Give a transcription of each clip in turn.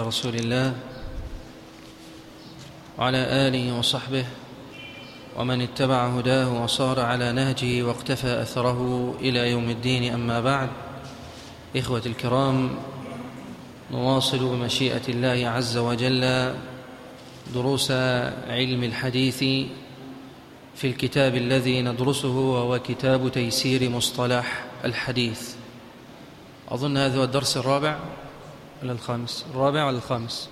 رسول الله وعلى آله وصحبه ومن اتبع هداه وصار على نهجه واقتفى أثره إلى يوم الدين. أما بعد إخوة الكرام نواصل بمشيئة الله عز وجل دروس علم الحديث في الكتاب الذي ندرسه وهو كتاب تيسير مصطلح الحديث. أظن هذا هو الدرس الرابع. ولا الخامس. الرابع ولا الخامس؟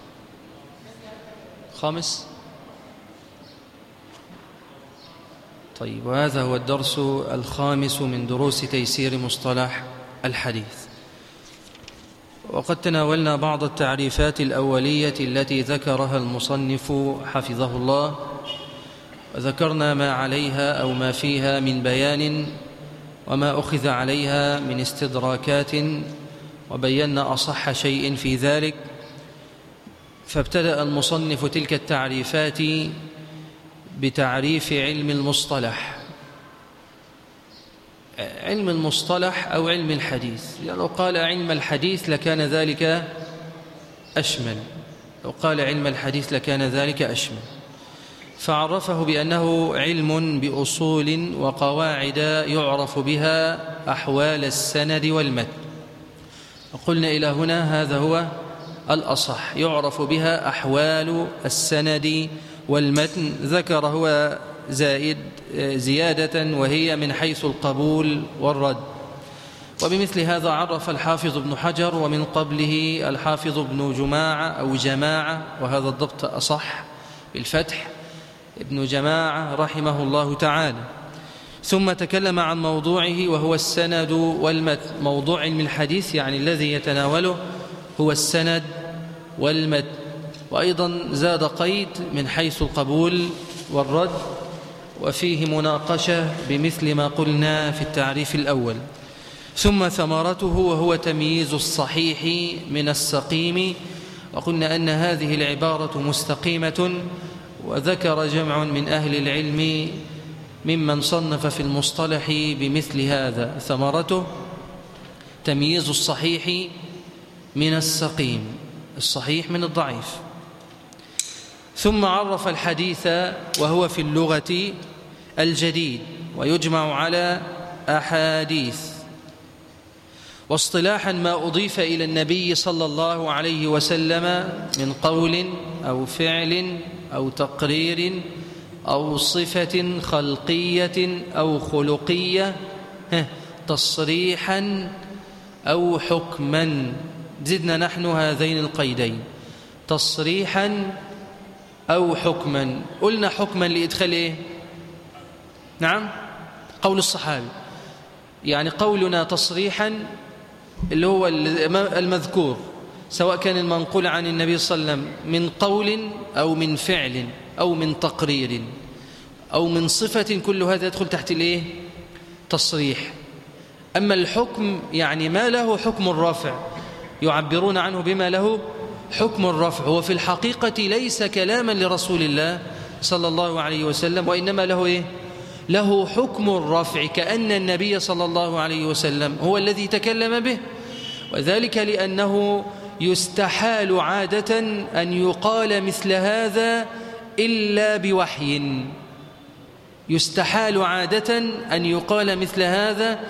خامس. طيب وهذا هو الدرس الخامس من دروس تيسير مصطلح الحديث. وقد تناولنا بعض التعريفات الأولية التي ذكرها المصنف حفظه الله. وذكرنا ما عليها أو ما فيها من بيان وما أخذ عليها من استدراكات وبينا أصح شيء في ذلك فابتدأ المصنف تلك التعريفات بتعريف علم المصطلح. علم المصطلح أو علم الحديث. يعني لو قال علم الحديث لكان ذلك أشمل. لو قال علم الحديث لكان ذلك أشمل. فعرفه بأنه علم بأصول وقواعد يعرف بها أحوال السند والمتن. قلنا إلى هنا هذا هو الأصح يعرف بها أحوال السند والمتن ذكر هو زائد زيادة وهي من حيث القبول والرد. وبمثل هذا عرف الحافظ ابن حجر ومن قبله الحافظ ابن جماعة أو جماعة وهذا الضبط أصح بالفتح ابن جماعة رحمه الله تعالى. ثم تكلم عن موضوعه وهو السند والمتن موضوع علم الحديث يعني الذي يتناوله هو السند والمتن وأيضا زاد قيد من حيث القبول والرد وفيه مناقشة بمثل ما قلنا في التعريف الأول. ثم ثمرته وهو تمييز الصحيح من السقيم وقلنا أن هذه العبارة مستقيمة وذكر جمع من أهل العلم ممن صنف في المصطلح بمثل هذا. ثمرته تمييز الصحيح من السقيم الصحيح من الضعيف. ثم عرف الحديث وهو في اللغة الجديد ويجمع على أحاديث. واصطلاحا ما أضيف إلى النبي صلى الله عليه وسلم من قول أو فعل أو تقرير أو صفة خلقية أو خلقية تصريحا أو حكما. زدنا نحن هذين القيدين. تصريحا أو حكما. قلنا حكما لإدخال إيه؟ نعم قول الصحابي. يعني قولنا تصريحا اللي هو المذكور سواء كان المنقول عن النبي صلى الله عليه وسلم من قول أو من فعل. أو من تقرير أو من صفة كل هذا يدخل تحت الإيه؟ تصريح. أما الحكم يعني ما له حكم الرفع يعبرون عنه بما له حكم الرفع هو في الحقيقة ليس كلاما لرسول الله صلى الله عليه وسلم وإنما له إيه؟ له حكم الرفع كأن النبي صلى الله عليه وسلم هو الذي تكلم به. وذلك لأنه يستحال عادة أن يقال مثل هذا إلا بوحي. يستحال عادة أن يقال مثل هذا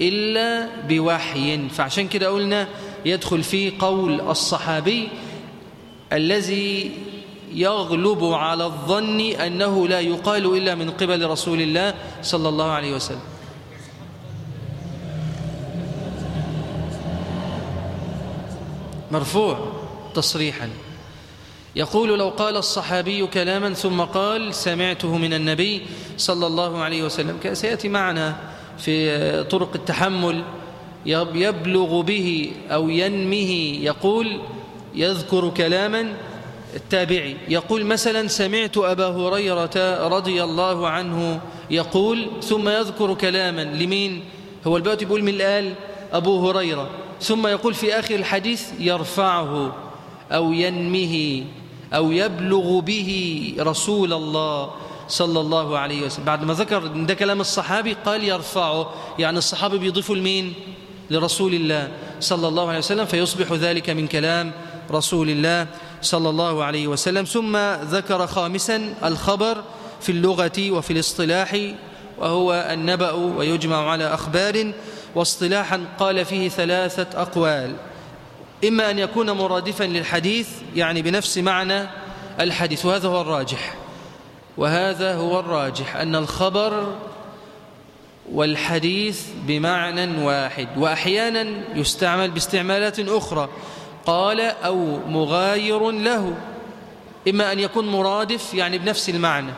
إلا بوحي. فعشان كده قلنا يدخل فيه قول الصحابي الذي يغلب على الظن أنه لا يقال إلا من قبل رسول الله صلى الله عليه وسلم. مرفوع تصريحا. يقول لو قال الصحابي كلاما ثم قال سمعته من النبي صلى الله عليه وسلم. سيأتي معنا في طرق التحمل. يبلغ به أو ينمه. يقول يذكر كلاما التابعي. يقول مثلا سمعت أبا هريرة رضي الله عنه يقول ثم يذكر كلاما لمين؟ هو البيت يقول من الآل أبو هريرة. ثم يقول في آخر الحديث يرفعه أو ينمه. أو يبلغ به رسول الله صلى الله عليه وسلم. بعد ما ذكر ده كلام الصحابي قال يرفعه. يعني الصحابي بيضيفه لمين؟ لرسول الله صلى الله عليه وسلم فيصبح ذلك من كلام رسول الله صلى الله عليه وسلم. ثم ذكر خامسا الخبر في اللغة وفي الاصطلاح وهو النبأ ويجمع على أخبار واصطلاحا قال فيه ثلاثة أقوال. إما أن يكون مرادفا للحديث يعني بنفس معنى الحديث وهذا هو الراجح. وهذا هو الراجح أن الخبر والحديث بمعنى واحد وأحيانا يستعمل باستعمالات أخرى. قال أو مغاير له إما أن يكون مرادف يعني بنفس المعنى.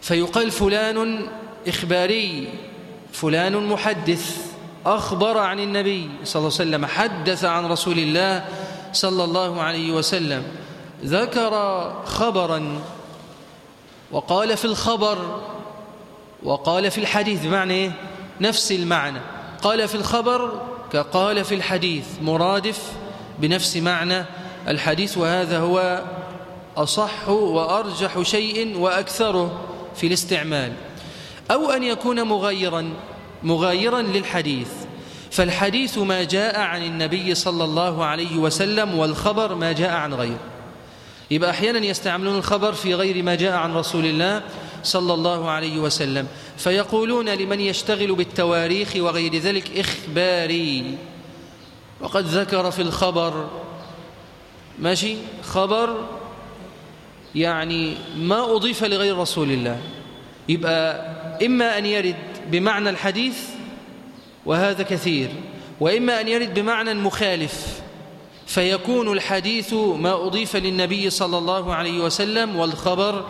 فيقال فلان إخباري فلان محدث. أخبر عن النبي صلى الله عليه وسلم حدث عن رسول الله صلى الله عليه وسلم ذكر خبرا وقال في الخبر وقال في الحديث بمعنى إيه؟ نفس المعنى. قال في الخبر كقال في الحديث مرادف بنفس معنى الحديث وهذا هو أصح وأرجح شيء وأكثره في الاستعمال. أو أن يكون مغيرا. مغايرا للحديث. فالحديث ما جاء عن النبي صلى الله عليه وسلم والخبر ما جاء عن غيره. يبقى أحيانا يستعملون الخبر في غير ما جاء عن رسول الله صلى الله عليه وسلم. فيقولون لمن يشتغل بالتواريخ وغير ذلك إخباري. وقد ذكر في الخبر. ماشي؟ خبر يعني ما أضيف لغير رسول الله. يبقى إما أن يرد بمعنى الحديث وهذا كثير وإما أن يرد بمعنى مخالف فيكون الحديث ما أضيف للنبي صلى الله عليه وسلم والخبر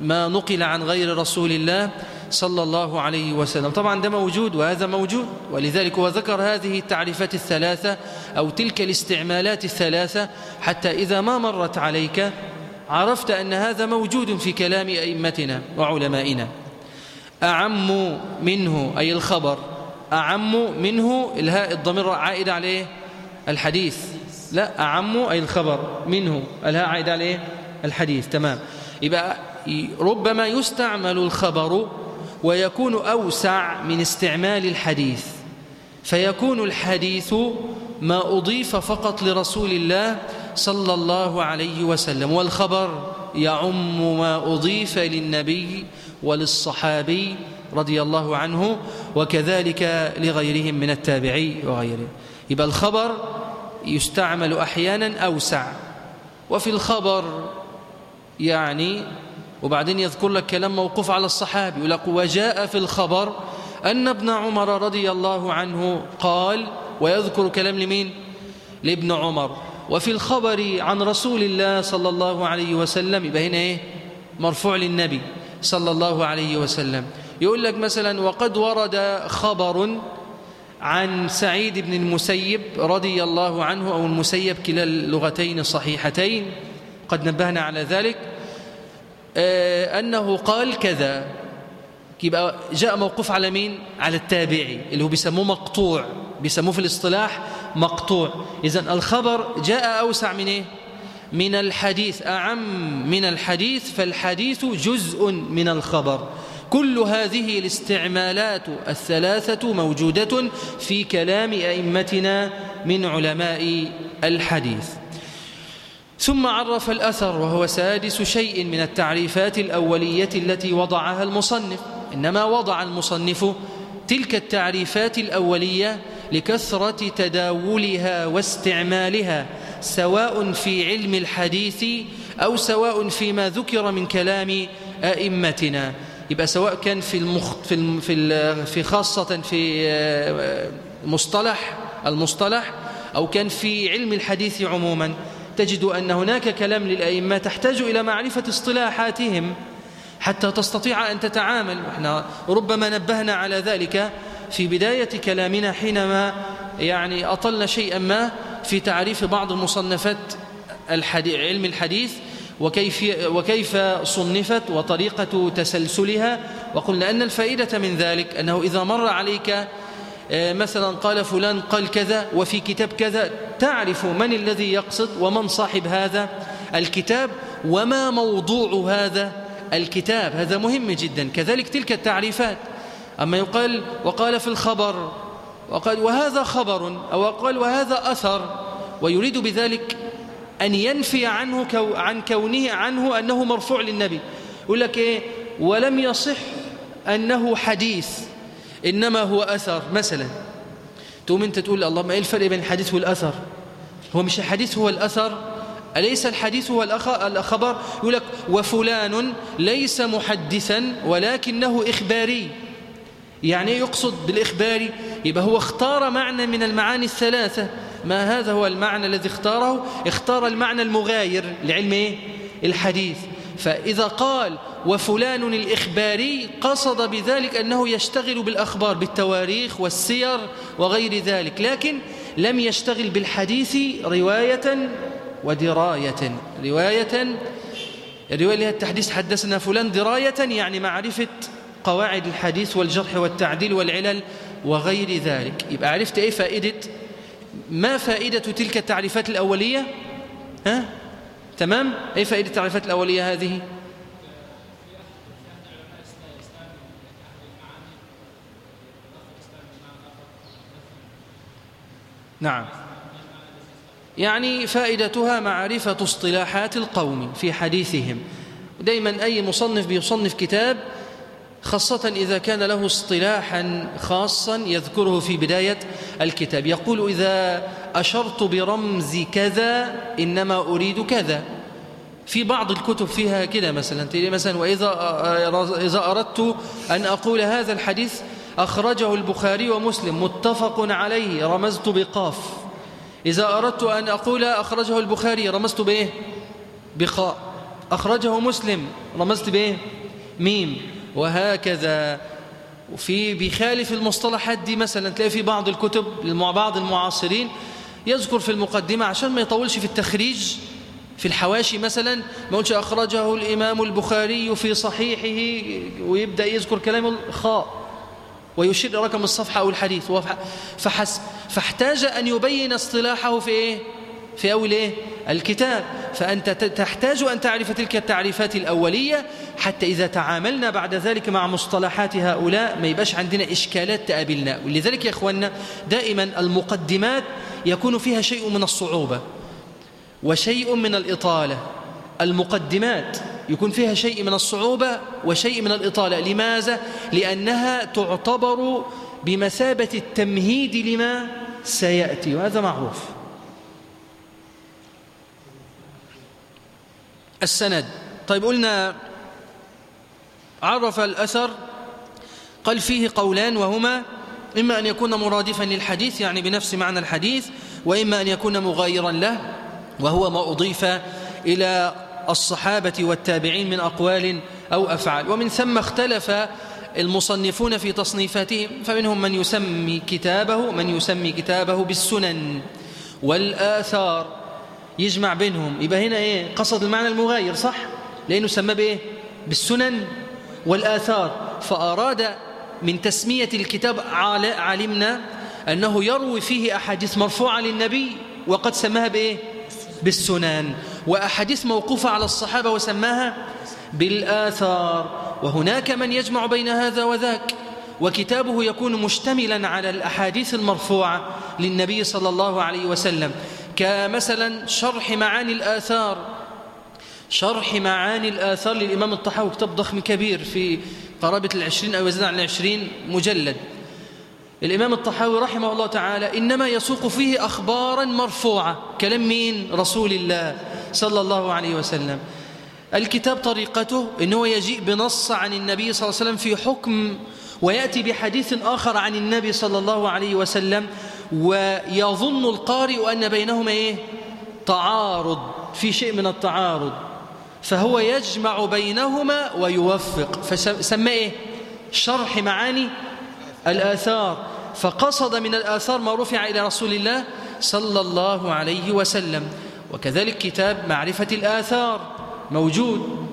ما نقل عن غير رسول الله صلى الله عليه وسلم. طبعا ده موجود وهذا موجود ولذلك هو ذكر هذه التعريفات الثلاثة أو تلك الاستعمالات الثلاثة حتى إذا ما مرت عليك عرفت أن هذا موجود في كلام أئمتنا وعلمائنا. أعم منه أي الخبر. أعم منه الهاء الضمير عائد عليه الحديث. لا أعم أي الخبر منه الهاء عائد عليه الحديث. تمام. يبقى ربما يستعمل الخبر ويكون أوسع من استعمال الحديث. فيكون الحديث ما أضيف فقط لرسول الله صلى الله عليه وسلم والخبر يعم ما أضيف للنبي وللصحابي رضي الله عنه وكذلك لغيرهم من التابعي وغيره. يبقى الخبر يستعمل أحيانا أوسع. وفي الخبر يعني وبعدين يذكر لك كلام موقوف على الصحابي. يقول لك وجاء في الخبر أن ابن عمر رضي الله عنه قال ويذكر كلام لمين؟ لابن عمر. وفي الخبر عن رسول الله صلى الله عليه وسلم يبقى هنا إيه؟ مرفوع للنبي صلى الله عليه وسلم. يقول لك مثلا وقد ورد خبر عن سعيد بن المسيب رضي الله عنه أو المسيب كلا اللغتين الصحيحتين قد نبهنا على ذلك آه، أنه قال كذا. يبقى جاء موقوف على مين؟ على التابعي اللي هو بيسموه مقطوع بيسموه في الاصطلاح مقطوع. إذن الخبر جاء أوسع من إيه؟ من الحديث. أعم من الحديث فالحديث جزء من الخبر. كل هذه الاستعمالات الثلاثة موجودة في كلام أئمتنا من علماء الحديث. ثم عرف الأثر وهو سادس شيء من التعريفات الأولية التي وضعها المصنف. إنما وضع المصنف تلك التعريفات الأولية لكثرة تداولها واستعمالها سواء في علم الحديث أو سواء فيما ذكر من كلام أئمتنا. يبقى سواء كان في المخ في في في خاصة في آه، مصطلح المصطلح أو كان في علم الحديث عموما تجد أن هناك كلام للأئمة تحتاج إلى معرفة اصطلاحاتهم. حتى تستطيع أن تتعامل. إحنا ربما نبهنا على ذلك في بداية كلامنا حينما يعني أطلنا شيئا ما في تعريف بعض مصنفات الحديث علم الحديث وكيف, وكيف صنفت وطريقة تسلسلها. وقلنا أن الفائدة من ذلك أنه إذا مر عليك آه، مثلا قال فلان قال كذا وفي كتاب كذا تعرف من الذي يقصد ومن صاحب هذا الكتاب وما موضوع هذا الكتاب هذا مهم جدا. كذلك تلك التعريفات. أما يقال وقال في الخبر وقال وهذا خبر أو قال وهذا أثر ويريد بذلك أن ينفي عنه كو عن كونه عنه أنه مرفوع للنبي. يقول لك إيه؟ ولم يصح أنه حديث إنما هو أثر. مثلا تقوم أنت تقول الله ما إيه الفرق بين الحديث والأثر؟ هو مش الحديث هو الأثر أليس الحديث هو الخبر؟ يقول لك وفلان ليس محدثا ولكنه إخباري. يعني يقصد بالإخباري؟ يبقى هو اختار معنى من المعاني الثلاثة. ما هذا هو المعنى الذي اختاره؟ اختار المعنى المغاير لعلم إيه؟ الحديث. فإذا قال وفلان الإخباري قصد بذلك أنه يشتغل بالأخبار بالتواريخ والسير وغير ذلك. لكن لم يشتغل بالحديث رواية ودراية. رواية الرواية لها التحديث حدثنا فلان دراية يعني معرفة قواعد الحديث والجرح والتعديل والعلل وغير ذلك. يبقى عرفت إيه فائدة؟ ما فائدة تلك التعريفات الأولية؟ ها؟ تمام؟ إيه فائدة التعريفات الأولية هذه؟ نعم. يعني فائدتها معرفة اصطلاحات القوم في حديثهم. دايما أي مصنف بيصنف كتاب خاصة إذا كان له اصطلاحا خاصا يذكره في بداية الكتاب. يقول إذا أشرت برمز كذا إنما أريد كذا. في بعض الكتب فيها كده مثلا مثلا وإذا إذا أردت أن أقول هذا الحديث أخرجه البخاري ومسلم متفق عليه رمزت بقاف. إذا أردت أن أقول أخرجه البخاري رمزت بإيه بقاء أخرجه مسلم رمزت بإيه ميم. وهكذا. وفي بخالف المصطلحات دي مثلا تلاقي في بعض الكتب بعض المعاصرين يذكر في المقدمة عشان ما يطولش في التخريج في الحواشي مثلا ما يقولش أخرجه الإمام البخاري في صحيحه ويبدأ يذكر كلام الخاء ويشير رقم الصفحة أو الحديث. فحسب. فاحتاج أن يبين اصطلاحه في إيه؟ في أول إيه؟ الكتاب فأنت تحتاج أن تعرف تلك التعريفات الأولية حتى إذا تعاملنا بعد ذلك مع مصطلحات هؤلاء ما يبقاش عندنا إشكالات تقابلنا ولذلك يا أخوانا دائما المقدمات يكون فيها شيء من الصعوبة وشيء من الإطالة المقدمات يكون فيها شيء من الصعوبة وشيء من الإطالة لماذا؟ لأنها تعتبر بمثابة التمهيد لما سيأتي وهذا معروف. السند. طيب قلنا عرف الأثر قال فيه قولان وهما إما أن يكون مرادفا للحديث يعني بنفس معنى الحديث وإما أن يكون مغايرا له وهو ما أضيف إلى الصحابة والتابعين من أقوال أو أفعال. ومن ثم اختلف المصنفون في تصنيفاتهم فمنهم من يسمي كتابه من يسمي كتابه بالسنن والآثار. يجمع بينهم. يبقى هنا إيه؟ قصد المعنى المغاير صح؟ لأنه سمى بإيه؟ بالسنن والآثار. فأراد من تسمية الكتاب علمنا أنه يروي فيه أحاديث مرفوعة للنبي وقد سماها بإيه؟ بالسنن. وأحاديث موقوفة على الصحابة وسماها بالآثار وهناك من يجمع بين هذا وذاك وكتابه يكون مشتملا على الأحاديث المرفوعة للنبي صلى الله عليه وسلم كمثلا شرح معاني الآثار. شرح معاني الآثار للإمام الطحاوي كتاب ضخم كبير في قرابة العشرين أو يزيد عن العشرين مجلد. الإمام الطحاوي رحمه الله تعالى إنما يسوق فيه أخبارا مرفوعة كلام مين؟ رسول الله صلى الله عليه وسلم. الكتاب طريقته أنه يجيء بنص عن النبي صلى الله عليه وسلم في حكم ويأتي بحديث آخر عن النبي صلى الله عليه وسلم ويظن القارئ أن بينهما إيه؟ تعارض في شيء من التعارض. فهو يجمع بينهما ويوفق. فسمى إيه؟ شرح معاني الآثار. فقصد من الآثار ما رفع إلى رسول الله صلى الله عليه وسلم. وكذلك كتاب معرفة الآثار. موجود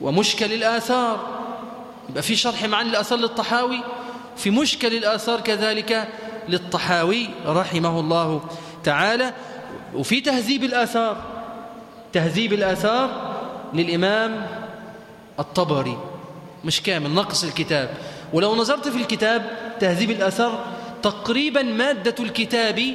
ومشكل الآثار. يبقى في شرح معاني الآثار للطحاوي في مشكل الآثار كذلك للطحاوي رحمه الله تعالى. وفي تهذيب الآثار تهذيب الآثار للإمام الطبري. مش كامل نقص الكتاب. ولو نظرت في الكتاب تهذيب الأثر تقريبا مادة الكتاب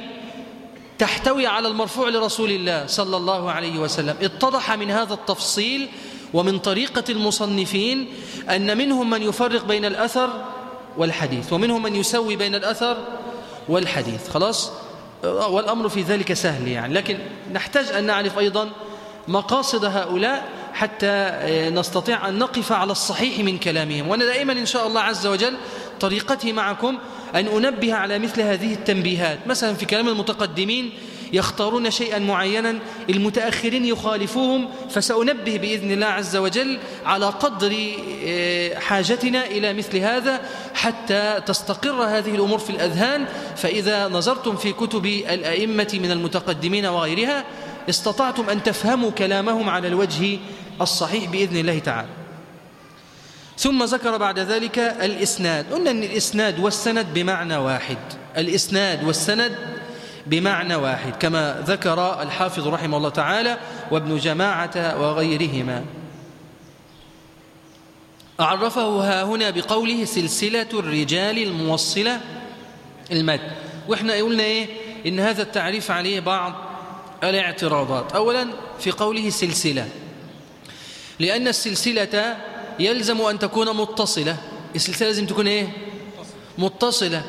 تحتوي على المرفوع لرسول الله صلى الله عليه وسلم. اتضح من هذا التفصيل ومن طريقة المصنفين أن منهم من يفرق بين الأثر والحديث ومنهم من يسوي بين الأثر والحديث. خلاص؟ والأمر في ذلك سهل يعني. لكن نحتاج أن نعرف أيضا مقاصد هؤلاء حتى نستطيع أن نقف على الصحيح من كلامهم. وأنا دائما إن شاء الله عز وجل طريقتي معكم أن أنبه على مثل هذه التنبيهات. مثلا في كلام المتقدمين يختارون شيئا معينا المتأخرين يخالفوهم فسأنبه بإذن الله عز وجل على قدر آه، حاجتنا إلى مثل هذا حتى تستقر هذه الأمور في الأذهان. فإذا نظرتم في كتب الأئمة من المتقدمين وغيرها استطعتم أن تفهموا كلامهم على الوجه الصحيح بإذن الله تعالى. ثم ذكر بعد ذلك الإسناد. قلنا أن الإسناد والسند بمعنى واحد. الإسناد والسند بمعنى واحد كما ذكر الحافظ رحمه الله تعالى وابن جماعة وغيرهما. أعرفه ها هنا بقوله سلسلة الرجال الموصلة المد. وإحنا قلنا إيه؟ إن هذا التعريف عليه بعض الاعتراضات. أولا في قوله سلسلة لأن السلسلة يلزم أن تكون متصلة. السلسلة لازم تكون إيه؟ متصلة.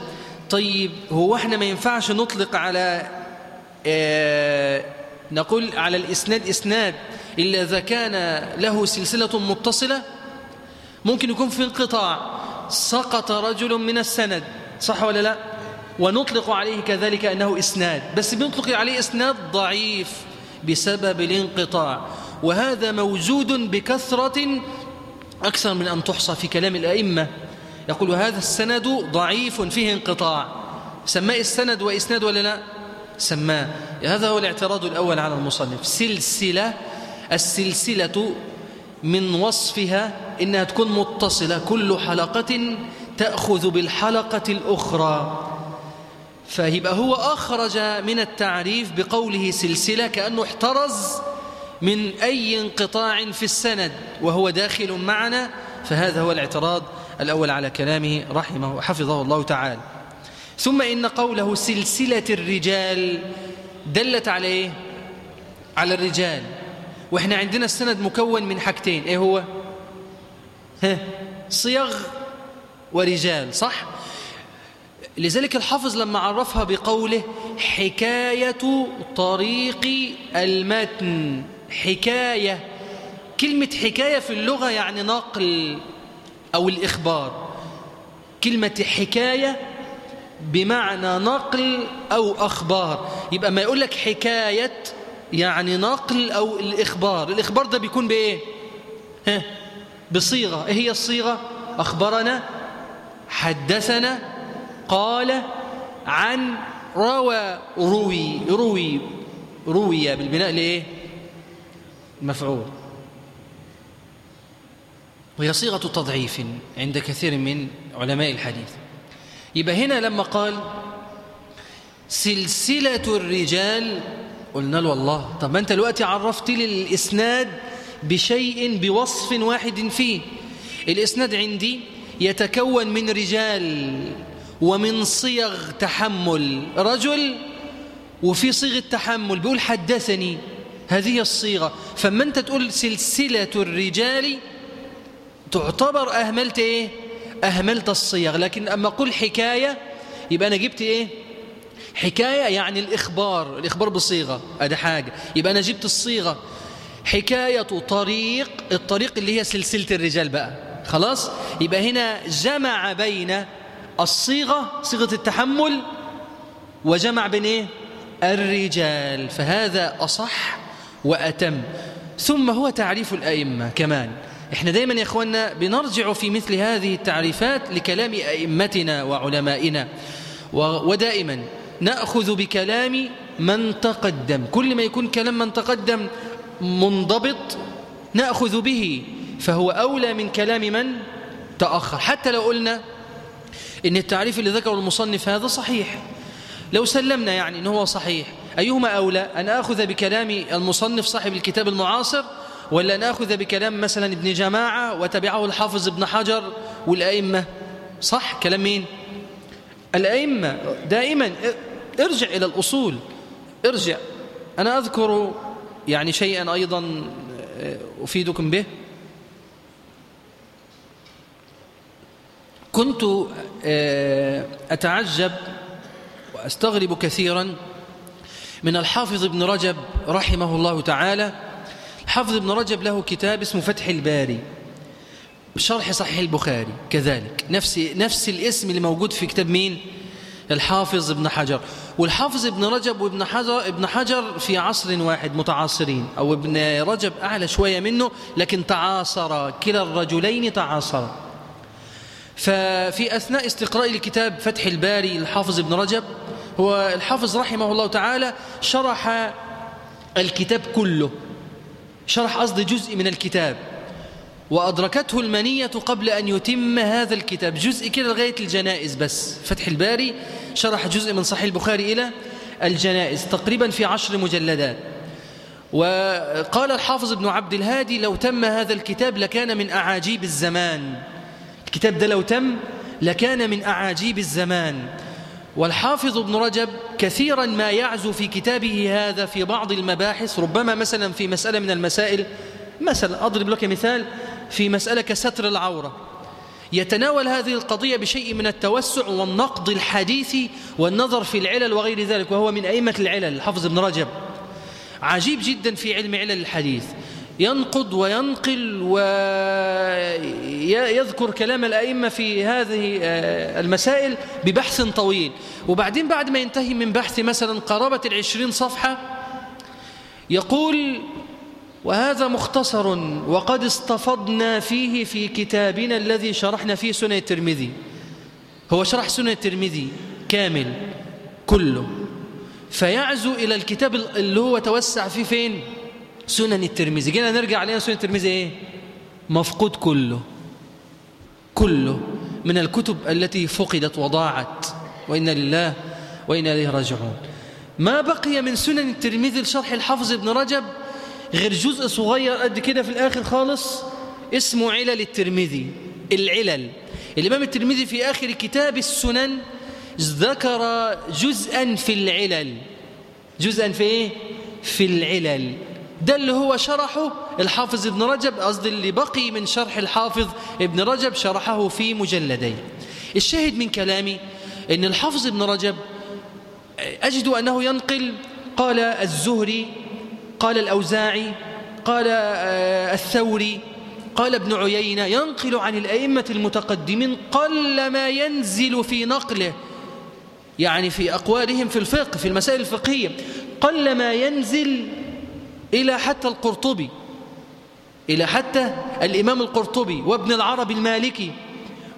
طيب هو إحنا ما ينفعش نطلق على آه نقول على الإسناد إسناد. إلا إذا كان له سلسلة متصلة ممكن يكون في انقطاع. سقط رجل من السند صح ولا لا؟ ونطلق عليه كذلك أنه إسناد. بس بنطلق عليه إسناد ضعيف بسبب الانقطاع. وهذا موجود بكثرة أكثر من أن تحصى في كلام الأئمة. يقول هذا السند ضعيف فيه انقطاع. سماه السند وإسناد ولا لا؟ سماه. هذا هو الاعتراض الأول على المصنف. سلسلة السلسلة من وصفها إنها تكون متصلة. كل حلقة تأخذ بالحلقة الأخرى. فيبقى هو أخرج من التعريف بقوله سلسلة كأنه احترز من أي انقطاع في السند وهو داخل معنا فهذا هو الاعتراض الأول على كلامه رحمه وحفظه الله تعالى ثم إن قوله سلسلة الرجال دلت على إيه؟ على الرجال وإحنا عندنا السند مكون من حاجتين إيه هو؟ ها صيغ ورجال صح؟ لذلك الحافظ لما عرفها بقوله حكاية طريق المتن حكاية. كلمة حكاية في اللغة يعني نقل أو الإخبار. كلمة حكاية بمعنى نقل أو أخبار. يبقى ما يقول لك حكاية يعني نقل أو الإخبار. الإخبار ده بيكون بإيه؟ ها؟ بصيغة. إيه هي الصيغة؟ أخبرنا حدثنا قال عن روى روي روي روي بالبناء لإيه؟ مفعول. وهي صيغة تضعيف عند كثير من علماء الحديث. يبقى هنا لما قال سلسلة الرجال قلنا له والله طب ما أنت دلوقتي عرفت لي الإسناد بشيء بوصف واحد فيه. الإسناد عندي يتكون من رجال ومن صيغ تحمل رجل وفي صيغة تحمل بيقول حدثني. هذه الصيغة. فما أنت تقول سلسلة الرجال؟ تعتبر أهملت إيه؟ أهملت الصيغ. لكن أما أقول حكاية يبقى أنا جبت إيه؟ حكاية يعني الإخبار. الإخبار بصيغة هذا حاجة. يبقى أنا جبت الصيغة. حكاية طريق الطريق اللي هي سلسلة الرجال بقى. خلاص؟ يبقى هنا جمع بين الصيغة صيغة التحمل وجمع بين إيه؟ الرجال. فهذا أصح وأتم. ثم هو تعريف الأئمة كمان. إحنا دايما يا اخوانا بنرجع في مثل هذه التعريفات لكلام أئمتنا وعلمائنا. ودائما نأخذ بكلام من تقدم. كل ما يكون كلام من تقدم منضبط نأخذ به. فهو أولى من كلام من تأخر. حتى لو قلنا إن التعريف اللي ذكره المصنف هذا صحيح. لو سلمنا يعني إنه هو صحيح. أيهما أولى أن أخذ بكلام المصنف صاحب الكتاب المعاصر ولا نأخذ بكلام مثلا ابن جماعة وتبعه الحافظ ابن حجر والأئمة؟ صح كلام مين؟ الأئمة دائما ارجع إلى الأصول ارجع. أنا أذكر يعني شيئا أيضا أفيدكم به. كنت أتعجب وأستغرب كثيرا من الحافظ ابن رجب رحمه الله تعالى. الحافظ ابن رجب له كتاب اسمه فتح الباري شرح صحيح البخاري كذلك. نفس نفس الاسم اللي موجود في كتاب مين؟ الحافظ ابن حجر. والحافظ ابن رجب وابن حجر ابن حجر في عصر واحد متعاصرين أو ابن رجب أعلى شوية منه لكن تعاصر. كلا الرجلين تعاصر. ففي أثناء استقراء الكتاب فتح الباري الحافظ ابن رجب هو الحافظ رحمه الله تعالى شرح الكتاب كله شرح قصد جزء من الكتاب وأدركته المنية قبل أن يتم هذا الكتاب جزء كده لغاية الجنائز بس. فتح الباري شرح جزء من صحيح البخاري إلى الجنائز تقريبا في عشر مجلدات. وقال الحافظ ابن عبد الهادي لو تم هذا الكتاب لكان من أعاجيب الزمان. الكتاب ده لو تم لكان من أعاجيب الزمان. والحافظ ابن رجب كثيرا ما يعزو في كتابه هذا في بعض المباحث ربما مثلا في مسألة من المسائل مثلا أضرب لك مثال في مسألة كستر العورة. يتناول هذه القضية بشيء من التوسع والنقد الحديثي والنظر في العلل وغير ذلك وهو من أئمة العلل الحافظ ابن رجب. عجيب جدا في علم علل الحديث. ينقد وينقل ويذكر كلام الأئمة في هذه المسائل ببحث طويل. وبعدين بعد ما ينتهي من بحث مثلا قرابة العشرين صفحة يقول وهذا مختصر وقد استفضنا فيه في كتابنا الذي شرحنا فيه سنة الترمذي. هو شرح سنة الترمذي كامل كله. فيعزو إلى الكتاب اللي هو توسع فيه فين؟ سنن الترمذي. جينا نرجع علينا سنن الترمذي إيه؟ مفقود كله. كله من الكتب التي فقدت وضاعت. وإنا لله وإنا إليه راجعون. ما بقي من سنن الترمذي لشرح الحافظ ابن رجب غير جزء صغير قد كده في الآخر خالص؟ اسمه علل الترمذي. العلل. الإمام الترمذي في آخر كتاب السنن ذكر جزءا في العلل. جزءا في إيه؟ في العلل. ده اللي هو شرحه الحافظ ابن رجب قصدي اللي بقي من شرح الحافظ ابن رجب شرحه في مجلدين. الشاهد من كلامي إن الحافظ ابن رجب أجد أنه ينقل قال الزهري قال الأوزاعي قال الثوري قال ابن عيينة ينقل عن الأئمة المتقدمين قل ما ينزل في نقله يعني في أقوالهم في الفقه في المسائل الفقهية. قل ما ينزل إلى حتى القرطبي إلى حتى الإمام القرطبي وابن العربي المالكي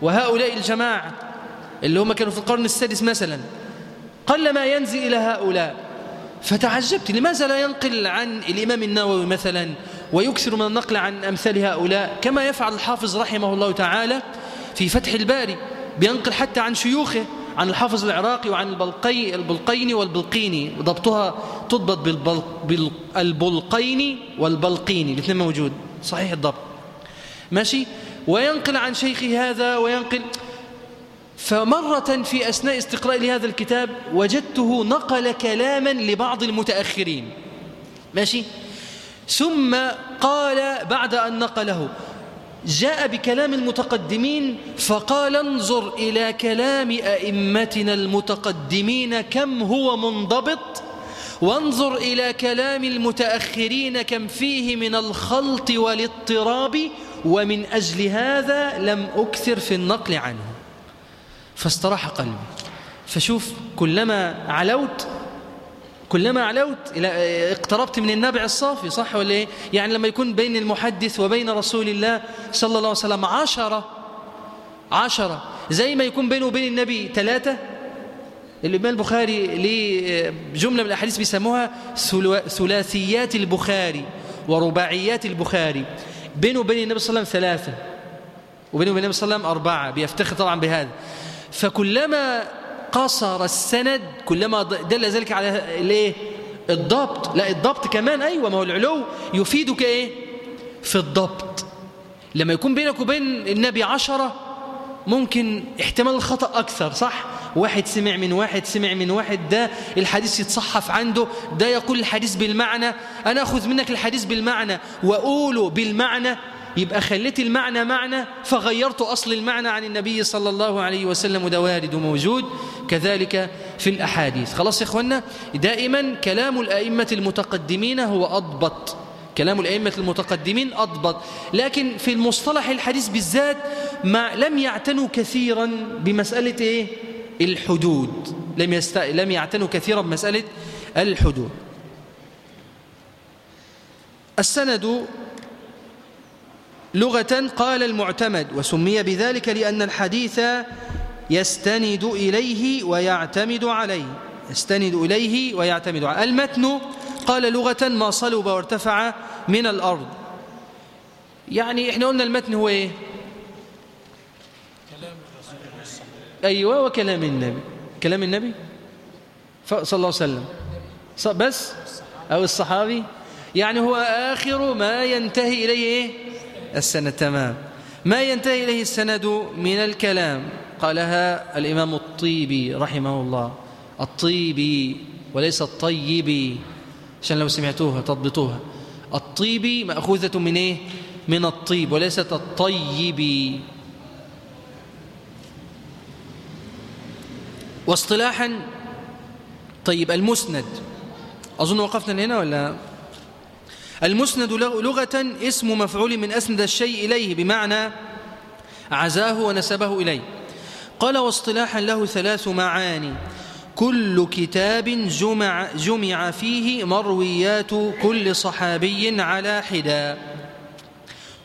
وهؤلاء الجماعة اللي هم كانوا في القرن السادس مثلا. قل ما ينزل إلى هؤلاء. فتعجبت لماذا لا ينقل عن الإمام النووي مثلا ويكثر من النقل عن أمثال هؤلاء؟ كما يفعل الحافظ رحمه الله تعالى في فتح الباري بينقل حتى عن شيوخه عن الحافظ العراقي وعن البلقي البلقيني والبلقيني. ضبطها تضبط بالبلقيني والبلقيني. الاثنين موجود. صحيح الضبط. ماشي؟ وينقل عن شيخه هذا وينقل فمرة في أثناء استقراء لهذا الكتاب وجدته نقل كلاما لبعض المتأخرين. ماشي؟ ثم قال بعد أن نقله جاء بكلام المتقدمين فقال انظر إلى كلام أئمتنا المتقدمين كم هو منضبط وانظر إلى كلام المتأخرين كم فيه من الخلط والاضطراب ومن أجل هذا لم أكثر في النقل عنه. فاستراح قلبي. فشوف كلما علوت كلما علوت اقتربت من النبع الصافي صح ولا إيه؟ يعني لما يكون بين المحدث وبين رسول الله صلى الله عليه وسلم عشرة عشرة. زي ما يكون بينه وبين النبي ثلاثة. الإمام البخاري ليه جملة من الأحاديث بيسموها ثلاثيات البخاري ورباعيات البخاري. بينه وبين النبي صلى الله عليه وسلم ثلاثة. وبينه وبين النبي صلى الله عليه وسلم أربعة. بيفتخر طبعا بهذا. فكلما قصر السند كلما دل ذلك على الايه الضبط. لا الضبط كمان أيوه ما هو العلو يفيدك إيه؟ في الضبط. لما يكون بينك وبين النبي عشرة ممكن احتمال الخطأ أكثر صح؟ واحد سمع من واحد سمع من واحد ده الحديث يتصحف عنده ده يقول الحديث بالمعنى أنا أخذ منك الحديث بالمعنى وأقوله بالمعنى يبقى خليت المعنى معنى فغيرت أصل المعنى عن النبي صلى الله عليه وسلم وده وارد وموجود. كذلك في الأحاديث. خلاص يا إخوانا دائما كلام الأئمة المتقدمين هو أضبط. كلام الأئمة المتقدمين أضبط. لكن في المصطلح الحديث بالذات ما لم يعتنوا كثيرا بمسألة إيه؟ الحدود. لم, يست... لم يعتنوا كثيرا بمسألة الحدود. السند لغة قال المعتمد وسمي بذلك لأن الحديث يستند إليه ويعتمد عليه. يستند إليه ويعتمد عليه. المتن قال لغة ما صلب وارتفع من الأرض. يعني إحنا قلنا المتن هو إيه؟ أيوة وكلام النبي. كلام النبي؟ صلى الله عليه وسلم. بس؟ أو الصحابي؟ يعني هو آخر ما ينتهي إليه إيه؟ السند تمام. ما ينتهي إليه السند من الكلام؟ قالها الإمام الطيبي رحمه الله. الطيبي وليس الطيبي عشان لو سمعتوها تضبطوها. الطيبي مأخوذة من إيه؟ من الطيب وليست الطيب. واصطلاحا طيب المسند. أظن وقفنا هنا ولا؟ المسند لغة اسم مفعول من أسند الشيء إليه بمعنى عزاه ونسبه إليه. قال واصطلاحا له ثلاث معاني. كل كتاب جمع, جمع فيه مرويات كل صحابي على حدا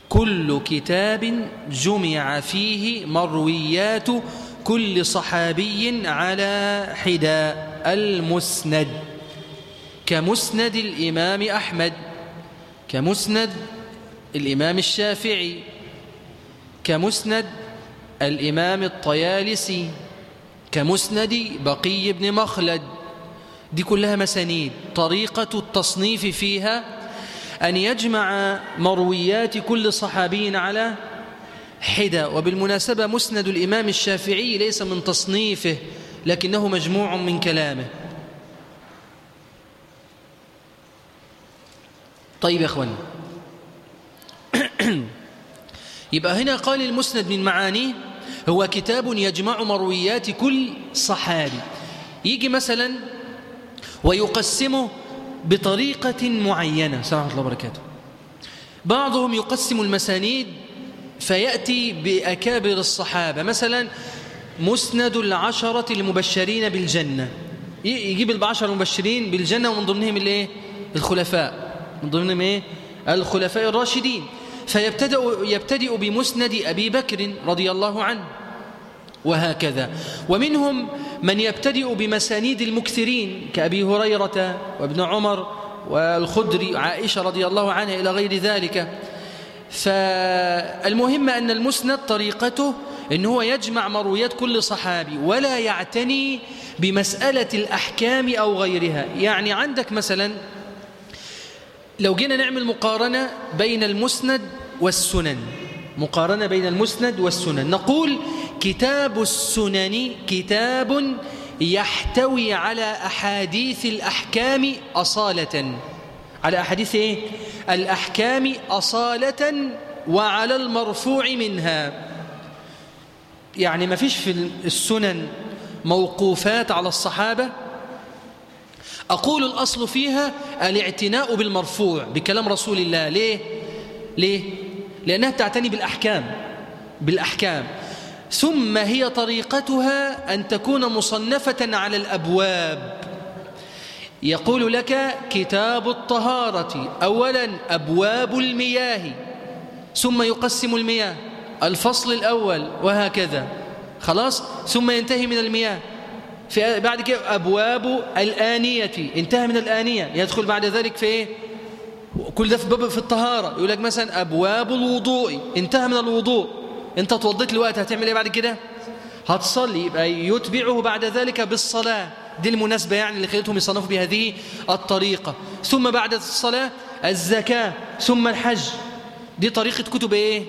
كل كتاب جمع فيه مرويات كل صحابي على حدا المسند. كمسند الإمام أحمد. كمسند الإمام الشافعي كمسند الإمام الطيالسي كمسند بقي بن مخلد. دي كلها مسانيد. طريقة التصنيف فيها أن يجمع مرويات كل صحابي على حدة. وبالمناسبة مسند الإمام الشافعي ليس من تصنيفه لكنه مجموع من كلامه. طيب يا أخوان يبقى هنا قال المسند من معانيه هو كتاب يجمع مرويات كل صحابي. يجي مثلا ويقسمه بطريقة معينة. سلام الله وبركاته. بعضهم يقسم المسانيد فيأتي بأكابر الصحابة. مثلا مسند العشرة المبشرين بالجنة. يجيب العشرة المبشرين بالجنة ومن ضمنهم الايه الخلفاء. من ضمنهم إيه؟ الخلفاء الراشدين. فيبتدأ يبتدئ بمسند أبي بكر رضي الله عنه. وهكذا. ومنهم من يبتدئ بمسانيد المكثرين كأبي هريرة وابن عمر والخدري عائشة رضي الله عنها إلى غير ذلك. فالمهم أن المسند طريقته إن هو يجمع مرويات كل صحابي ولا يعتني بمسألة الأحكام أو غيرها. يعني عندك مثلا لو جينا نعمل مقارنة بين المسند والسنن مقارنة بين المسند والسنن. نقول كتاب السنن كتاب يحتوي على أحاديث الأحكام أصالة. على أحاديث إيه؟ الأحكام أصالة وعلى المرفوع منها. يعني ما فيش في السنن موقوفات على الصحابة؟ أقول الأصل فيها الاعتناء بالمرفوع بكلام رسول الله. ليه؟ ليه؟ لأنها تعتني بالأحكام بالأحكام. ثم هي طريقتها أن تكون مصنفة على الأبواب. يقول لك كتاب الطهارة أولا أبواب المياه ثم يقسم المياه. الفصل الأول وهكذا. خلاص؟ ثم ينتهي من المياه. في بعد كده أبواب الآنية. انتهى من الآنية. يدخل بعد ذلك في إيه؟ كل ده في باب في الطهارة. يقول لك مثلا أبواب الوضوء. انتهى من الوضوء. انت توضيت الوقت هتعمل إيه بعد كده؟ هتصلي. يبقى يتبعه بعد ذلك بالصلاة. دي المناسبة يعني اللي خلتهم يصنفوا بهذه الطريقة. ثم بعد الصلاة الزكاة. ثم الحج. دي طريقة كتب إيه؟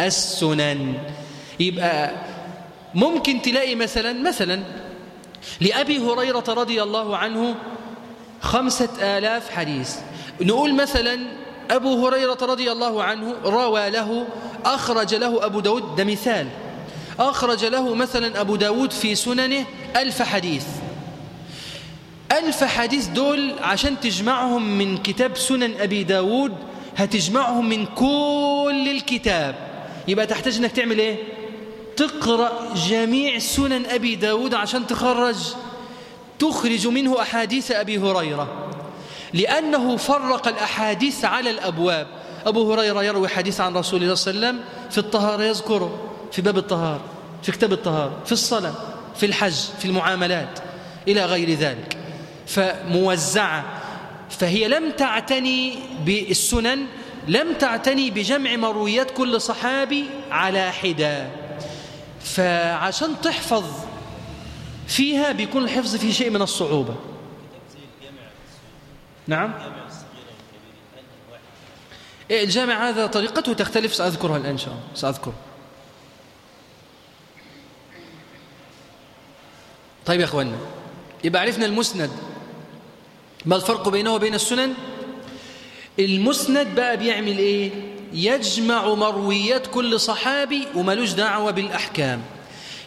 السنن. يبقى ممكن تلاقي مثلا مثلا لأبي هريرة رضي الله عنه خمسة آلاف حديث. نقول مثلا أبو هريرة رضي الله عنه روى له أخرج له أبو داود ده مثال. أخرج له مثلا أبو داود في سننه ألف حديث. ألف حديث دول عشان تجمعهم من كتاب سنن أبي داود هتجمعهم من كل الكتاب. يبقى تحتاج أنك تعمل إيه؟ تقرأ جميع سنن أبي داود عشان تخرج. تخرج منه أحاديث أبي هريرة. لأنه فرق الأحاديث على الأبواب. أبو هريرة يروي حديث عن رسول الله صلى الله عليه وسلم في الطهارة يذكره في باب الطهارة في كتاب الطهارة في الصلاة في الحج في المعاملات إلى غير ذلك. فموزعة. فهي لم تعتني بالسنن لم تعتني بجمع مرويات كل صحابي على حدة. فعشان تحفظ فيها بيكون الحفظ فيه شيء من الصعوبة. نعم. إيه الجامع هذا طريقته تختلف سأذكرها الآن شاء الله. سأذكر. طيب يا أخوانا يبقى عرفنا المسند. ما الفرق بينه وبين السنن؟ المسند بقى بيعمل إيه؟ يجمع مرويات كل صحابي وملوش دعوة بالأحكام.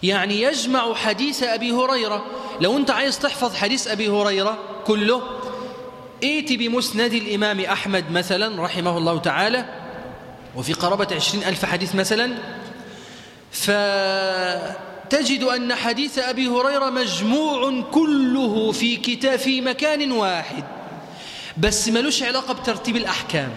يعني يجمع حديث أبي هريرة. لو أنت عايز تحفظ حديث أبي هريرة كله ائت بمسند الإمام أحمد مثلا رحمه الله تعالى وفي قرابة عشرين ألف حديث مثلا. فتجد أن حديث أبي هريرة مجموع كله في كتاب في مكان واحد بس ملوش علاقة بترتيب الأحكام.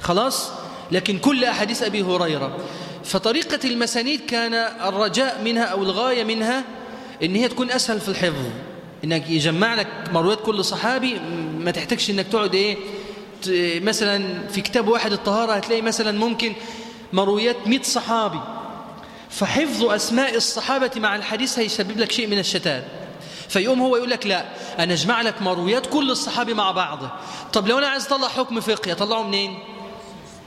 خلاص؟ لكن كل أحاديث أبي هريرة. فطريقة المسانيد كان الرجاء منها أو الغاية منها إن هي تكون أسهل في الحفظ. إنك يجمع لك مرويات كل صحابي ما تحتاجش إنك تقعد إيه مثلا في كتاب واحد الطهارة هتلاقي مثلا ممكن مرويات 100 صحابي. فحفظ أسماء الصحابة مع الحديث هيسبب لك شيء من الشتات. فيقوم هو يقول لك لا أنا أجمع لك مرويات كل الصحابة مع بعضه طب لو أنا عايز أطلع حكم فقهي أطلعه منين؟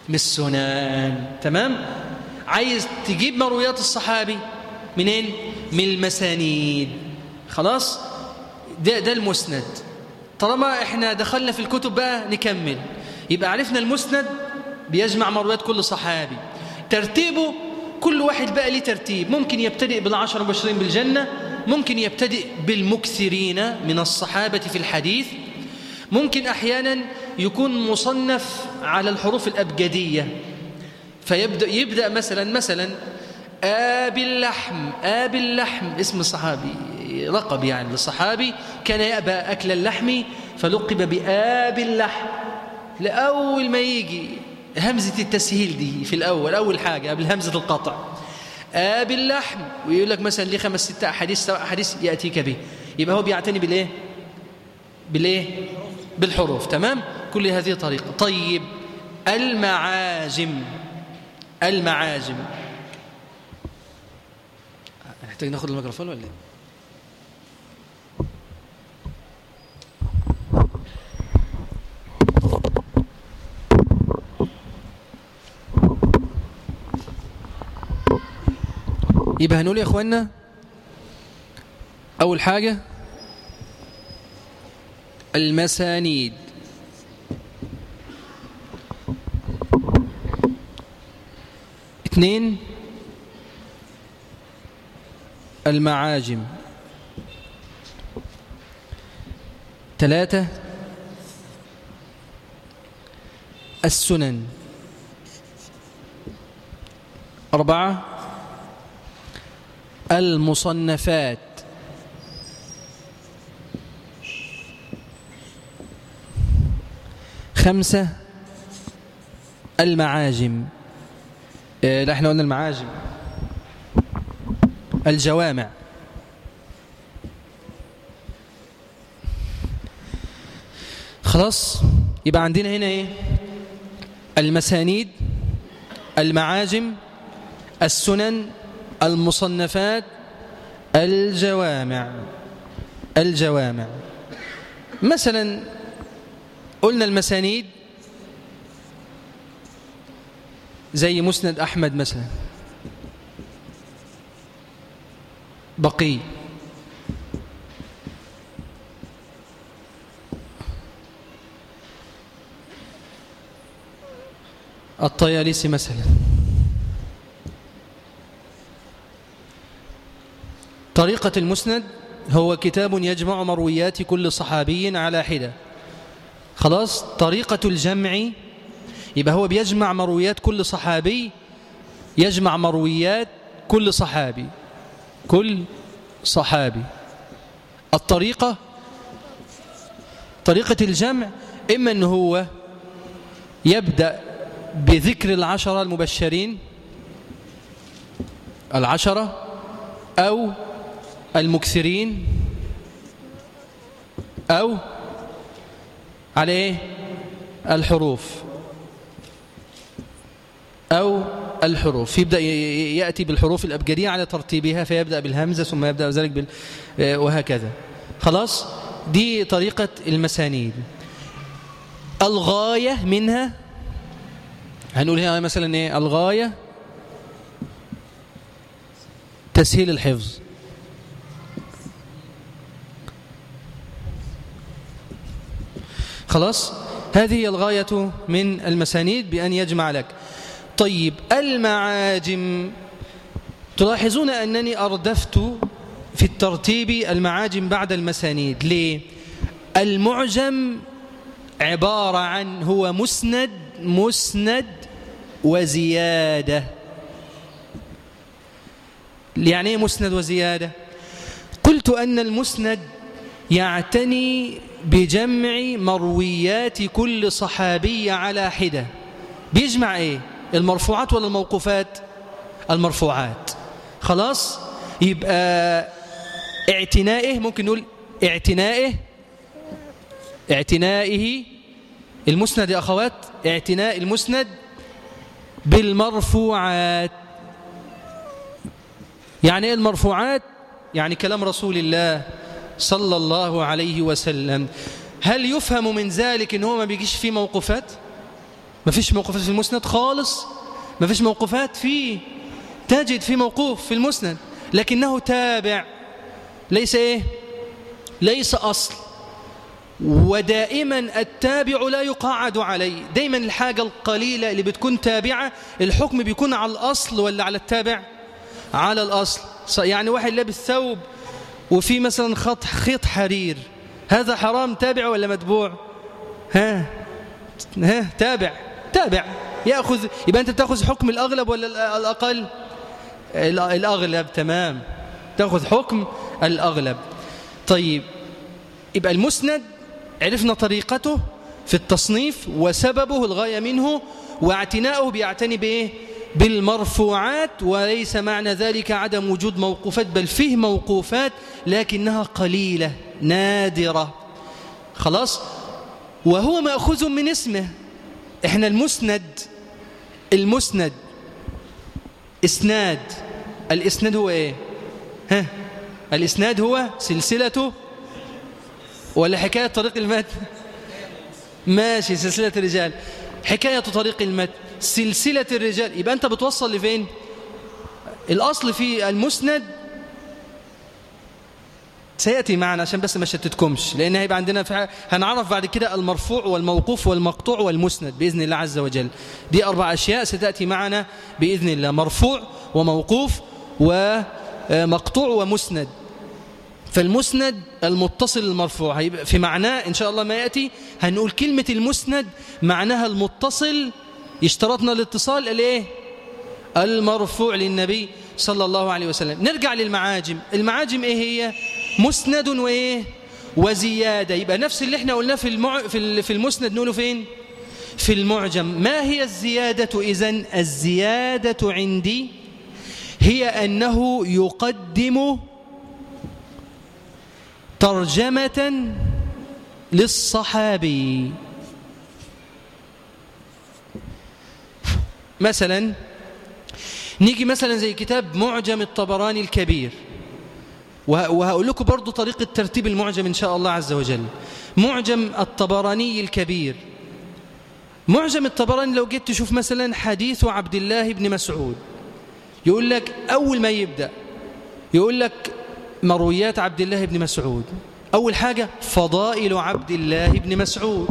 من السنن تمام؟ عايز تجيب مرويات الصحابي منين؟ من المسانيد خلاص؟ ده, ده المسند طالما إحنا دخلنا في الكتب بقى نكمل يبقى عرفنا المسند بيجمع مرويات كل صحابي ترتيبه كل واحد بقى ليه ترتيب ممكن يبتدئ بالعشر مبشرين بالجنة ممكن يبتدئ بالمكثرين من الصحابة في الحديث ممكن أحيانا يكون مصنف على الحروف الأبجدية. فيبدأ يبدأ مثلا مثلا آبي اللحم. آبي اللحم. اسم الصحابي لقب يعني. للصحابي كان يأبى أكل اللحم فلقب بآبي اللحم. لأول ما يجي همزة التسهيل دي في الأول أول حاجة قبل همزة القطع. آبي اللحم. ويقول لك مثلا ليه خمس ستة أحاديث سبع أحاديث يأتيك به. يبقى هو بيعتني بالإيه؟ بالإيه؟ بالحروف. تمام؟ كل هذه طريقة طيب المعاجم المعاجم نحتاج ناخذ الميكروفون ولا؟ إيه يبقى هنقول يا اخوانا أول حاجة المسانيد. اثنين المعاجم. ثلاثة السنن. أربعة المصنفات. خمسة المعاجم. لا إحنا قلنا المعاجم. الجوامع. خلاص يبقى عندنا هنا إيه؟ المسانيد المعاجم السنن المصنفات الجوامع. الجوامع. مثلا قلنا المسانيد زي مسند أحمد مثلا. بقي. الطياليسي مثلا. طريقة المسند هو كتاب يجمع مرويات كل صحابي على حدة. خلاص طريقة الجمع يبقى هو بيجمع مرويات كل صحابي يجمع مرويات كل صحابي كل صحابي. الطريقة طريقة الجمع إما أنه هو يبدأ بذكر العشرة المبشرين العشرة أو المكثرين أو على إيه؟ الحروف. أو الحروف. يبدأ يأتي بالحروف الأبجدية على ترتيبها فيبدأ بالهمزة ثم يبدأ ذلك بال... وهكذا. خلاص؟ دي طريقة المسانيد. الغاية منها هنقول هنا مثلا إيه؟ الغاية تسهيل الحفظ. خلاص؟ هذه هي الغاية من المسانيد بأن يجمع لك. طيب المعاجم. تلاحظون أنني أردفت في الترتيب المعاجم بعد المسانيد. ليه؟ المعجم عبارة عن هو مسند مسند وزيادة. يعني إيه مسند وزيادة؟ قلت أن المسند يعتني بجمع مرويات كل صحابي على حدة. بيجمع إيه؟ المرفوعات ولا الموقوفات المرفوعات. خلاص؟ يبقى اعتنائه ممكن نقول اعتنائه. اعتنائه المسند يا أخوات. اعتناء المسند بالمرفوعات. يعني إيه المرفوعات؟ يعني كلام رسول الله صلى الله عليه وسلم. هل يفهم من ذلك إن هو ما بيجيش فيه موقفات ما فيش موقفات في المسند خالص. ما فيش موقفات فيه تجد في موقوف في المسند لكنه تابع. ليس إيه؟ ليس أصل. ودائما التابع لا يقعد عليه. دايما الحاجة القليلة اللي بتكون تابعة الحكم بيكون على الأصل ولا على التابع؟ على الأصل. يعني واحد لابس ثوب وفي مثلا خط خيط حرير. هذا حرام تابع ولا متبوع؟ ها؟ ها؟ تابع. تابع. ياخذ يبقى أنت بتاخذ حكم الأغلب ولا الأقل؟ الأغلب تمام. تاخذ حكم الأغلب. طيب. يبقى المسند عرفنا طريقته في التصنيف وسببه الغاية منه واعتناؤه بيعتني بإيه؟ بالمرفوعات وليس معنى ذلك عدم وجود موقوفات بل فيه موقوفات لكنها قليلة نادرة. خلاص؟ وهو مأخوذ من اسمه. إحنا المسند المسند إسناد. الإسناد هو إيه؟ ها؟ الإسناد هو سلسلة ولا حكاية طريق المتن ماشي سلسلة الرجال. حكاية طريق المتن سلسلة الرجال. يبقى أنت بتوصل لفين؟ الأصل في المسند سيأتي معنا عشان بس ما شتتكمش لأن هيبقى عندنا فع... هنعرف بعد كده المرفوع والموقوف والمقطوع والمسند بإذن الله عز وجل. دي أربع أشياء ستأتي معنا بإذن الله مرفوع وموقوف ومقطوع ومسند. فالمسند المتصل المرفوع هيبقى في معناه إن شاء الله ما يأتي هنقول كلمة المسند معناها المتصل يشترطنا الاتصال الإيه؟ المرفوع للنبي صلى الله عليه وسلم. نرجع للمعاجم المعاجم إيه هي؟ مسند وايه؟ وزيادة. يبقى نفس اللي إحنا قلناه في المع... في المسند نقوله فين؟ في المعجم. ما هي الزيادة اذن الزيادة عندي هي أنه يقدم ترجمة للصحابي. مثلا نيجي مثلا زي كتاب معجم الطبراني الكبير. وهقول لكم برضو طريقة ترتيب المعجم إن شاء الله عز وجل. معجم الطبراني الكبير. معجم الطبراني لو جيت تشوف مثلا حديث عبد الله بن مسعود يقول لك أول ما يبدأ يقول لك مرويات عبد الله بن مسعود. أول حاجة فضائل عبد الله بن مسعود.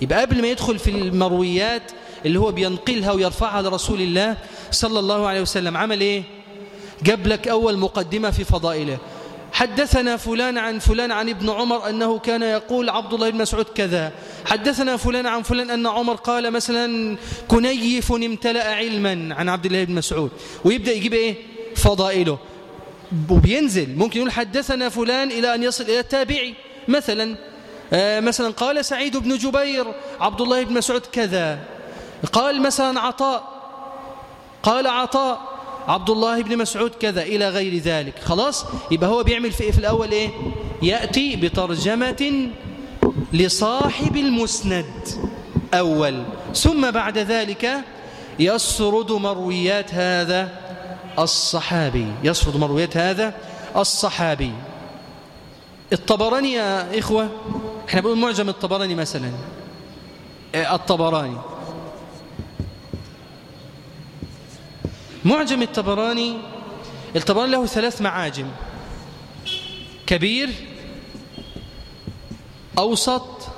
يبقى قبل ما يدخل في المرويات اللي هو بينقلها ويرفعها لرسول الله صلى الله عليه وسلم عمل إيه؟ جاب لك أول مقدمة في فضائله. حدثنا فلان عن فلان عن ابن عمر أنه كان يقول عبد الله بن مسعود كذا. حدثنا فلان عن فلان أن عمر قال مثلا كنيف امتلأ علما عن عبد الله بن مسعود. ويبدأ يجيب إيه؟ فضائله. وبينزل. ممكن يقول حدثنا فلان إلى أن يصل إلى التابعي. مثلا آه مثلا قال سعيد بن جبير عبد الله بن مسعود كذا. قال مثلا عطاء. قال عطاء عبد الله بن مسعود كذا إلى غير ذلك. خلاص؟ يبقى هو بيعمل في, في الأول إيه؟ يأتي بترجمة لصاحب المسند أول. ثم بعد ذلك يسرد مرويات هذا الصحابي. يسرد مرويات هذا الصحابي. الطبراني يا إخوة؟ إحنا بنقول معجم الطبراني مثلا. الطبراني. معجم الطبراني الطبراني له ثلاث معاجم. كبير أوسط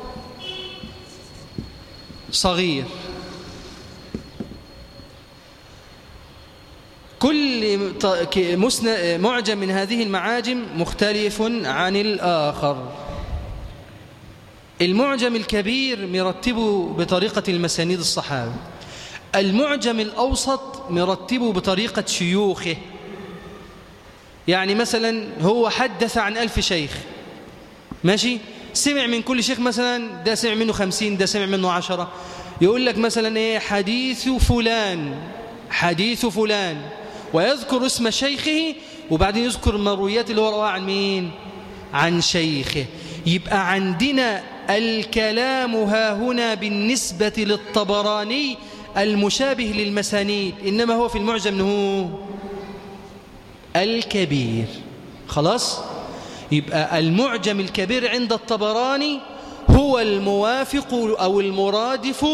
صغير. كل معجم من هذه المعاجم مختلف عن الآخر. المعجم الكبير مرتبه بطريقة المسانيد الصحابة. المعجم الأوسط مرتبه بطريقة شيوخه. يعني مثلا هو حدث عن ألف شيخ. ماشي؟ سمع من كل شيخ مثلا ده سمع منه خمسين ده سمع منه عشرة. يقول لك مثلا إيه؟ حديث فلان حديث فلان. ويذكر اسم شيخه وبعدين يذكر المرويات اللي هو رواها عن مين؟ عن شيخه. يبقى عندنا الكلام ها هنا بالنسبة للطبراني المشابه للمسانيد إنما هو في المعجم هو الكبير. خلاص؟ يبقى المعجم الكبير عند الطبراني هو الموافق أو المرادف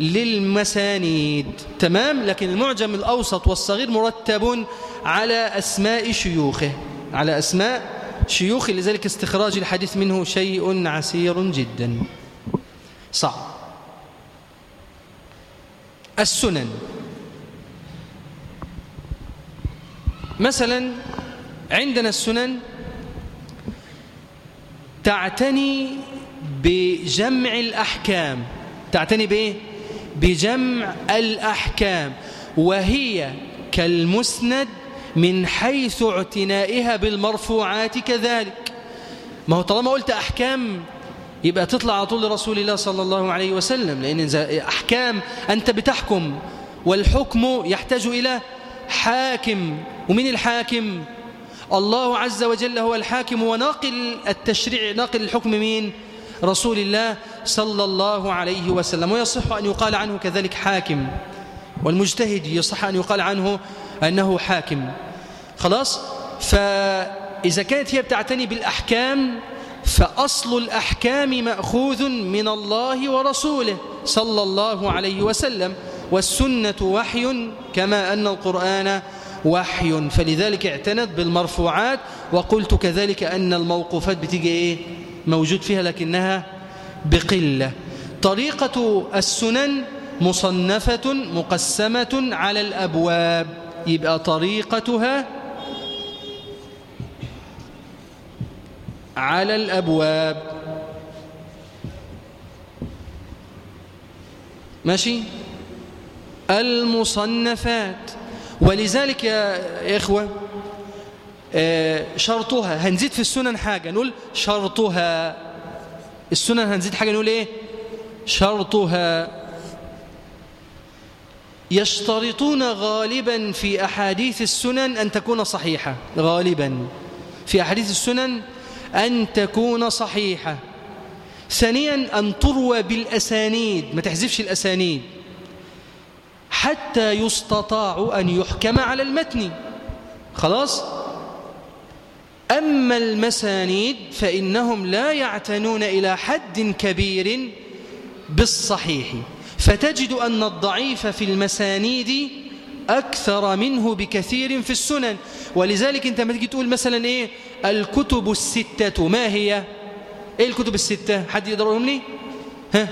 للمسانيد. تمام؟ لكن المعجم الأوسط والصغير مرتب على أسماء شيوخه على أسماء شيوخ لذلك استخراج الحديث منه شيء عسير جدا. صعب. السنن. مثلا عندنا السنن تعتني بجمع الأحكام. تعتني بإيه؟ بجمع الأحكام. وهي كالمسند من حيث اعتنائها بالمرفوعات كذلك. ما هو طالما قلت أحكام يبقى تطلع على طول لرسول الله صلى الله عليه وسلم لأن أحكام أنت بتحكم والحكم يحتاج إلى حاكم. ومن الحاكم؟ الله عز وجل هو الحاكم وناقل التشريع ناقل الحكم مين؟ رسول الله صلى الله عليه وسلم. ويصح أن يقال عنه كذلك حاكم. والمجتهد يصح أن يقال عنه أنه حاكم. خلاص؟ فإذا كانت هي بتعتني بالأحكام فأصل الأحكام مأخوذ من الله ورسوله صلى الله عليه وسلم والسنة وحي كما أن القرآن وحي. فلذلك اعتنت بالمرفوعات وقلت كذلك أن الموقوفات بتيجي إيه؟ موجود فيها لكنها بقلة. طريقة السنن مصنفة مقسمة على الأبواب يبقى طريقتها على الأبواب. ماشي؟ المصنفات. ولذلك يا إخوة آه، شرطها. هنزيد في السنن حاجة نقول شرطها. السنن هنزيد حاجة نقول إيه؟ شرطها. يشترطون غالبا في أحاديث السنن أن تكون صحيحة. غالبا. في أحاديث السنن أن تكون صحيحة. ثانيا أن تروى بالأسانيد ما تحذفش الأسانيد. حتى يستطاع أن يحكم على المتن. خلاص؟ أما المسانيد فإنهم لا يعتنون إلى حد كبير بالصحيح. فتجد أن الضعيف في المسانيد أكثر منه بكثير في السنن. ولذلك أنت ما تيجي تقول مثلا إيه؟ الكتب الستة. ما هي؟ إيه الكتب الستة؟ حد يقدر يقولهم لي؟ ها؟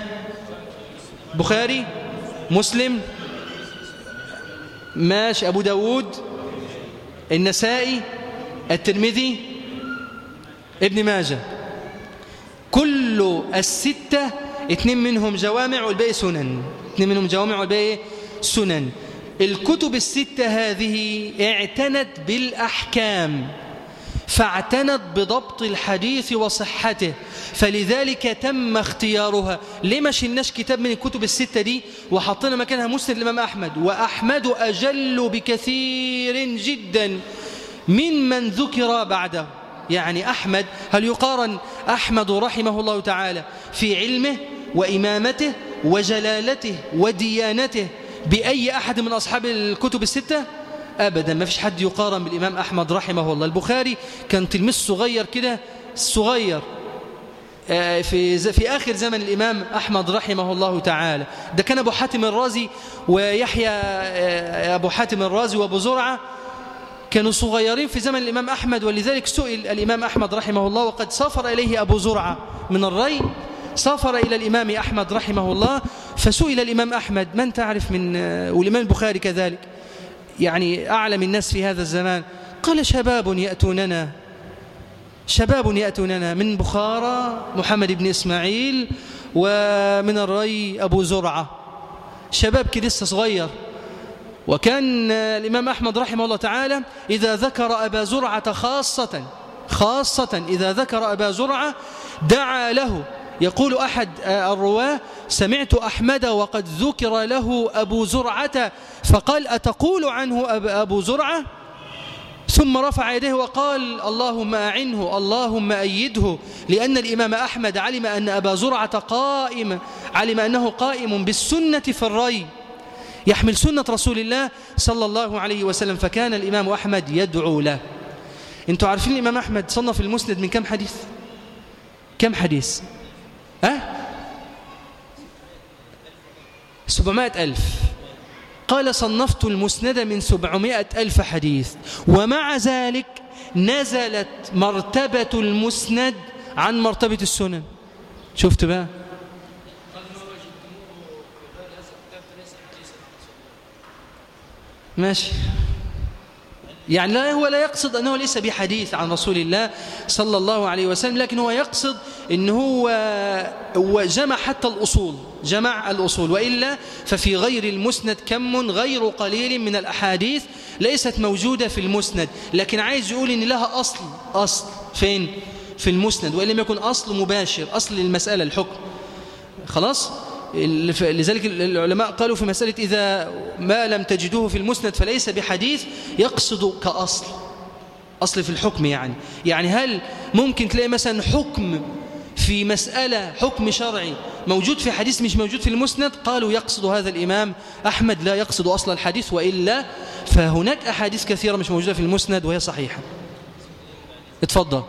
بخاري؟ مسلم؟ ماشي. أبو داود؟ النسائي؟ الترمذي؟ ابن ماجه؟ كل الستة اثنين منهم جوامع والباقي سنن. اثنين منهم جوامع والباقي سنن. الكتب الستة هذه اعتنت بالأحكام فاعتنت بضبط الحديث وصحته فلذلك تم اختيارها. ليه ما شلناش كتاب من الكتب الستة دي وحطينا مكانها مسند الإمام أحمد؟ وأحمد أجل بكثير جدا من من ذكر بعده. يعني أحمد هل يقارن أحمد رحمه الله تعالى في علمه وإمامته وجلالته وديانته بأي أحد من أصحاب الكتب الستة؟ أبدا ما فيش حد يقارن بالإمام أحمد رحمه الله. البخاري كان تلميذ صغير كده صغير آه، في في آخر زمن الإمام أحمد رحمه الله تعالى. ده كان أبو حاتم الرازي ويحيى آه، أبو حاتم الرازي وأبو زرعة كانوا صغيرين في زمن الإمام أحمد ولذلك سئل الإمام أحمد رحمه الله وقد سافر إليه أبو زرعة من الري؟ سافر إلى الإمام أحمد رحمه الله فسئل الإمام أحمد من تعرف من والإمام البخاري كذلك يعني أعلم الناس في هذا الزمان قال شباب يأتوننا شباب يأتوننا من بخارى محمد بن إسماعيل ومن الري أبو زرعة. شباب كده لسه صغير. وكان الإمام أحمد رحمه الله تعالى إذا ذكر أبا زرعة خاصة خاصة إذا ذكر أبا زرعة دعا له. يقول أحد الرواة سمعت أحمد وقد ذكر له أبو زرعة فقال أتقول عنه أبو زرعة؟ ثم رفع يديه وقال اللهم أعنه اللهم أيده. لأن الإمام أحمد علم أن أبا زرعة قائم علم أنه قائم بالسنة في الري يحمل سنة رسول الله صلى الله عليه وسلم فكان الإمام أحمد يدعو له. أنتوا عارفين الإمام أحمد صنف المسند من كم حديث؟ كم حديث؟ أه؟ سبعمائة ألف. قال صنفت المسند من سبعمائة ألف حديث. ومع ذلك نزلت مرتبة المسند عن مرتبة السنن. شفت بقى؟ ماشي. يعني لا هو لا يقصد أنه ليس بحديث عن رسول الله صلى الله عليه وسلم لكن هو يقصد أنه هو, هو جمع حتى الأصول جمع الأصول وإلا ففي غير المسند كم غير قليل من الأحاديث ليست موجودة في المسند لكن عايز يقول أن لها أصل أصل فين؟ في المسند وإن لم يكن أصل مباشر أصل للمسألة الحكم خلاص؟ لذلك العلماء قالوا في مسألة إذا ما لم تجدوه في المسند فليس بحديث يقصد كأصل أصل في الحكم يعني. يعني هل ممكن تلاقي مثلا حكم في مسألة حكم شرعي موجود في حديث مش موجود في المسند؟ قالوا يقصد هذا الإمام أحمد لا يقصد أصل الحديث وإلا فهناك أحاديث كثيرة مش موجودة في المسند وهي صحيحة. اتفضل.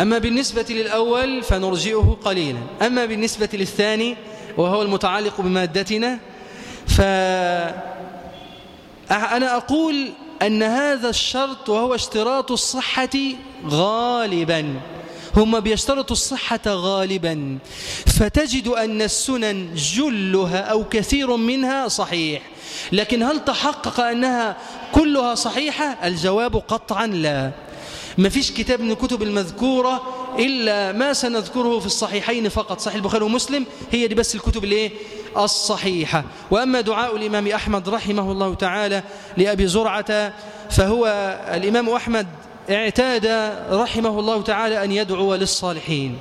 أما بالنسبة للأول فنرجئه قليلا. أما بالنسبة للثاني وهو المتعلق بمادتنا فأنا أقول أن هذا الشرط وهو اشتراط الصحة غالبا. هم بيشترطوا الصحة غالبا. فتجد أن السنن جلها أو كثير منها صحيح. لكن هل تحقق أنها كلها صحيحة؟ الجواب قطعا لا. ما فيش كتاب من الكتب المذكورة إلا ما سنذكره في الصحيحين فقط. صحيح البخاري ومسلم هي دي بس الكتب الإيه؟ الصحيحة. وأما دعاء الإمام أحمد رحمه الله تعالى لأبي زرعة فهو الإمام أحمد اعتاد رحمه الله تعالى أن يدعو للصالحين.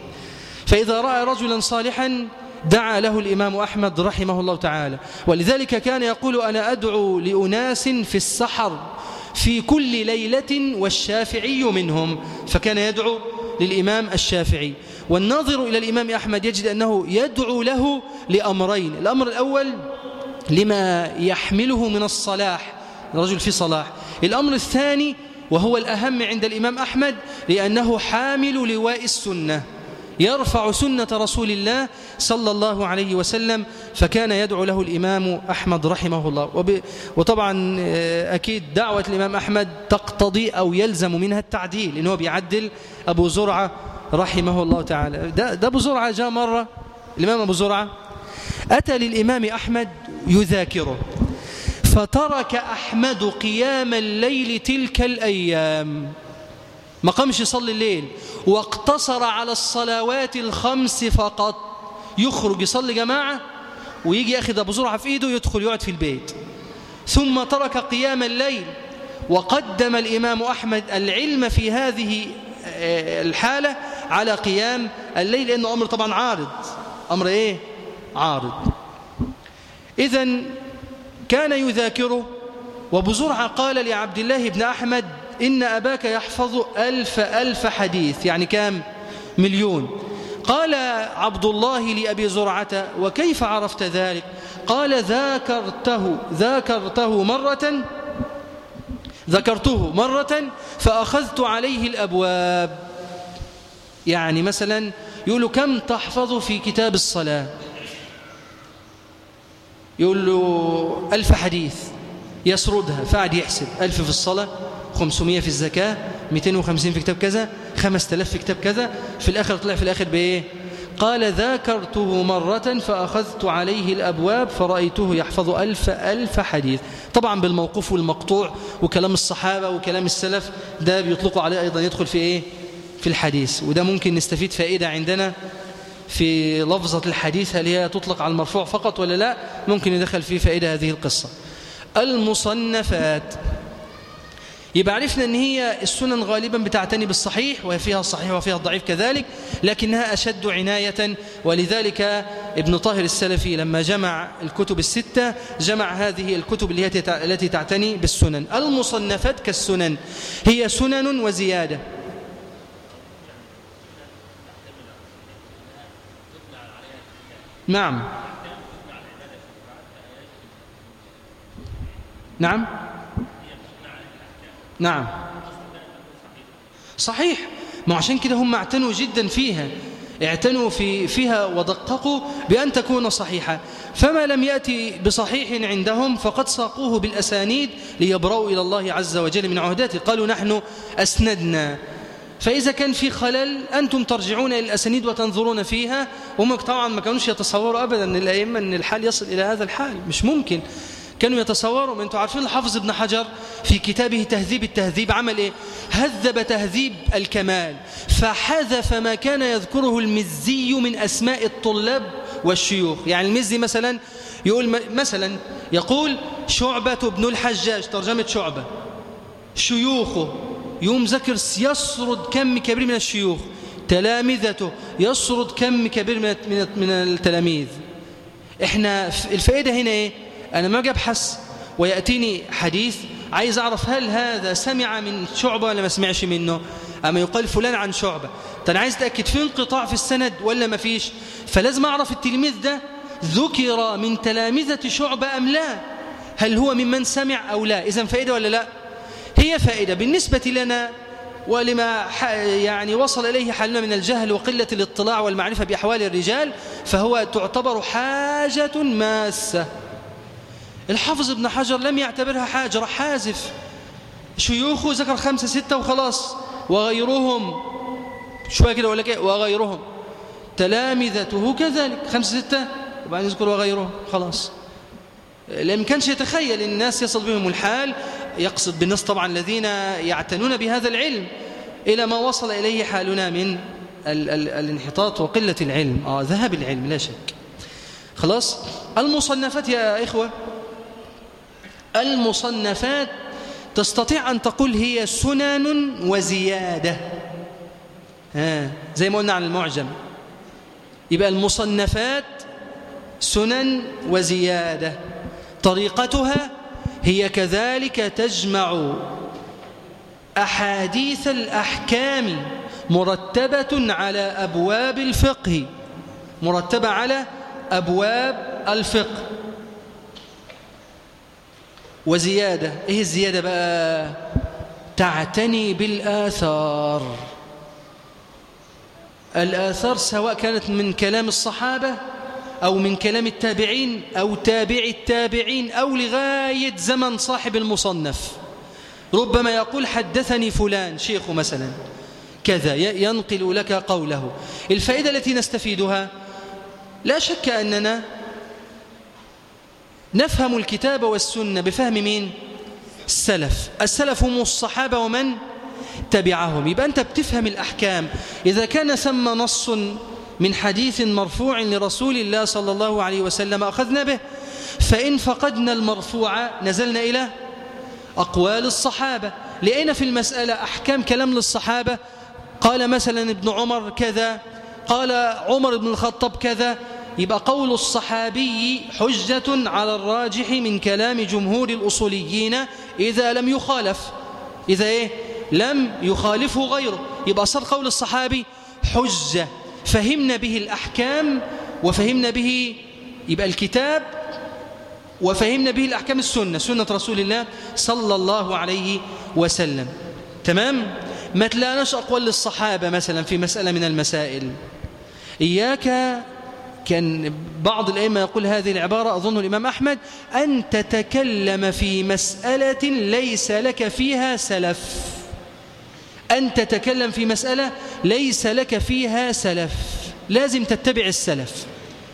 فإذا رأى رجلا صالحا دعا له الإمام أحمد رحمه الله تعالى. ولذلك كان يقول أنا أدعو لأناس في السحر. في كل ليلة والشافعي منهم. فكان يدعو للإمام الشافعي. والناظر إلى الإمام أحمد يجد أنه يدعو له لأمرين. الأمر الأول لما يحمله من الصلاح الرجل في صلاح. الأمر الثاني وهو الأهم عند الإمام أحمد لأنه حامل لواء السنة. يرفع سنة رسول الله صلى الله عليه وسلم فكان يدعو له الإمام أحمد رحمه الله. وطبعا آه، أكيد دعوة الإمام أحمد تقتضي أو يلزم منها التعديل إنه بيعدل أبو زرعة رحمه الله تعالى. ده, ده أبو زرعة جاء مرة الإمام أبو زرعة أتى للإمام أحمد يذاكره. فترك أحمد قيام الليل تلك الأيام. ما قامش يصلي الليل. واقتصر على الصلوات الخمس فقط. يخرج يصلي جماعة ويجي ياخذ أبو زرعة في إيده يدخل يقعد في البيت. ثم ترك قيام الليل وقدم الإمام أحمد العلم في هذه آه، الحالة على قيام الليل لأنه أمر طبعا عارض. أمر إيه؟ عارض. إذا كان يذاكره وأبو زرعة قال لعبد الله بن أحمد إن أباك يحفظ ألف ألف حديث يعني كام؟ مليون. قال عبد الله لأبي زرعة وكيف عرفت ذلك؟ قال ذاكرته ذاكرته مرة ذكرته مرة فأخذت عليه الأبواب. يعني مثلا يقول كم تحفظ في كتاب الصلاة؟ يقول له ألف حديث يسردها فقعد يحسب ألف في الصلاة 500 في الزكاة 250 في كتاب كذا 5000 في كتاب كذا. في الآخر طلع في الآخر بإيه؟ قال ذاكرته مرة فأخذت عليه الأبواب فرأيته يحفظ ألف ألف حديث. طبعا بالموقوف والمقطوع وكلام الصحابة وكلام السلف ده بيطلقوا عليه أيضا يدخل في إيه؟ في الحديث. وده ممكن نستفيد فائدة عندنا في لفظة الحديث هل هي تطلق على المرفوع فقط ولا لا؟ ممكن يدخل فيه فائدة هذه القصة. المصنفات يبقى عرفنا إن هي السنن غالبا بتعتني بالصحيح وهي فيها الصحيح وفيها الضعيف كذلك لكنها أشد عناية. ولذلك ابن طاهر السلفي لما جمع الكتب الستة جمع هذه الكتب التي تعتني بالسنن. المصنفات كالسنن هي سنن وزيادة. نعم. نعم. نعم. صحيح. ما عشان كده هم اعتنوا جدا فيها. اعتنوا في فيها ودققوا بأن تكون صحيحة. فما لم يأتي بصحيح عندهم فقد ساقوه بالأسانيد ليبرؤوا إلى الله عز وجل من عهداته. قالوا نحن أسندنا. فإذا كان في خلل أنتم ترجعون إلى الأسانيد وتنظرون فيها. هم طبعا ما كانوش يتصوروا أبدا أن الأئمة أن الحال يصل إلى هذا الحال. مش ممكن. كانوا يتصوروا ما أنتم عارفين الحافظ ابن حجر في كتابه تهذيب التهذيب عمل إيه؟ هذب تهذيب الكمال فحذف ما كان يذكره المزي من أسماء الطلاب والشيوخ. يعني المزي مثلا يقول مثلا يقول شعبة بن الحجاج ترجمة شعبة شيوخه يوم ذكر يسرد كم كبير من الشيوخ تلامذته يسرد كم كبير من من التلاميذ. إحنا الفائدة هنا إيه؟ أنا ما أجي ابحث ويأتيني حديث عايز أعرف هل هذا سمع من شعبة ولا ما سمعش منه؟ أما يقال فلان عن شعبة. طب أنا عايز أتأكد في انقطاع في السند ولا ما فيش؟ فلازم أعرف التلميذ ده ذكر من تلامذة شعبة أم لا؟ هل هو ممن سمع أو لا؟ اذا فائدة ولا لا؟ هي فائدة بالنسبة لنا ولما يعني وصل إليه حالنا من الجهل وقلة الاطلاع والمعرفة بأحوال الرجال فهو تعتبر حاجة ماسة. الحافظ ابن حجر لم يعتبرها حاجة حازف. شيوخه ذكر خمسة ستة وخلاص. وغيرهم شوية كده ولا كده وغيرهم. تلامذته كذلك خمسة ستة. وبعدين يذكر وغيرهم خلاص. لم كانش يتخيل الناس يصل بهم الحال. يقصد بالناس طبعا الذين يعتنون بهذا العلم. إلى ما وصل إليه حالنا من ال ال الانحطاط وقلة العلم. آه ذهب العلم لا شك. خلاص. المصنفات يا إخوة المصنفات تستطيع أن تقول هي سنن وزيادة. ها زي ما قلنا عن المعجم. يبقى المصنفات سنن وزيادة. طريقتها هي كذلك تجمع أحاديث الأحكام مرتبة على أبواب الفقه. مرتبة على أبواب الفقه. وزيادة. إيه الزيادة بقى؟ تعتني بالآثار. الآثار سواء كانت من كلام الصحابة أو من كلام التابعين أو تابع التابعين أو لغاية زمن صاحب المصنف. ربما يقول حدثني فلان شيخ مثلا. كذا ينقل لك قوله. الفائدة التي نستفيدها لا شك أننا نفهم الكتاب والسنة بفهم مين؟ السلف. السلف هم الصحابة ومن؟ تبعهم. يبقى أنت بتفهم الأحكام. إذا كان ثم نص من حديث مرفوع لرسول الله صلى الله عليه وسلم أخذنا به فإن فقدنا المرفوع نزلنا إلى أقوال الصحابة. لأين في المسألة أحكام كلام للصحابة؟ قال مثلا ابن عمر كذا قال عمر بن الخطاب كذا يبقى قول الصحابي حجة على الراجح من كلام جمهور الأصوليين إذا لم يخالف. إذا إيه؟ لم يخالفه غيره. يبقى صار قول الصحابي حجة. فهمنا به الأحكام وفهمنا به يبقى الكتاب وفهمنا به الأحكام السنة سنة رسول الله صلى الله عليه وسلم. تمام؟ ما تلاناش أقوال للصحابة مثلا في مسألة من المسائل. إياك كان بعض الأئمة يقول هذه العبارة أظن الإمام أحمد أن تتكلم في مسألة ليس لك فيها سلف. أن تتكلم في مسألة ليس لك فيها سلف. لازم تتبع السلف.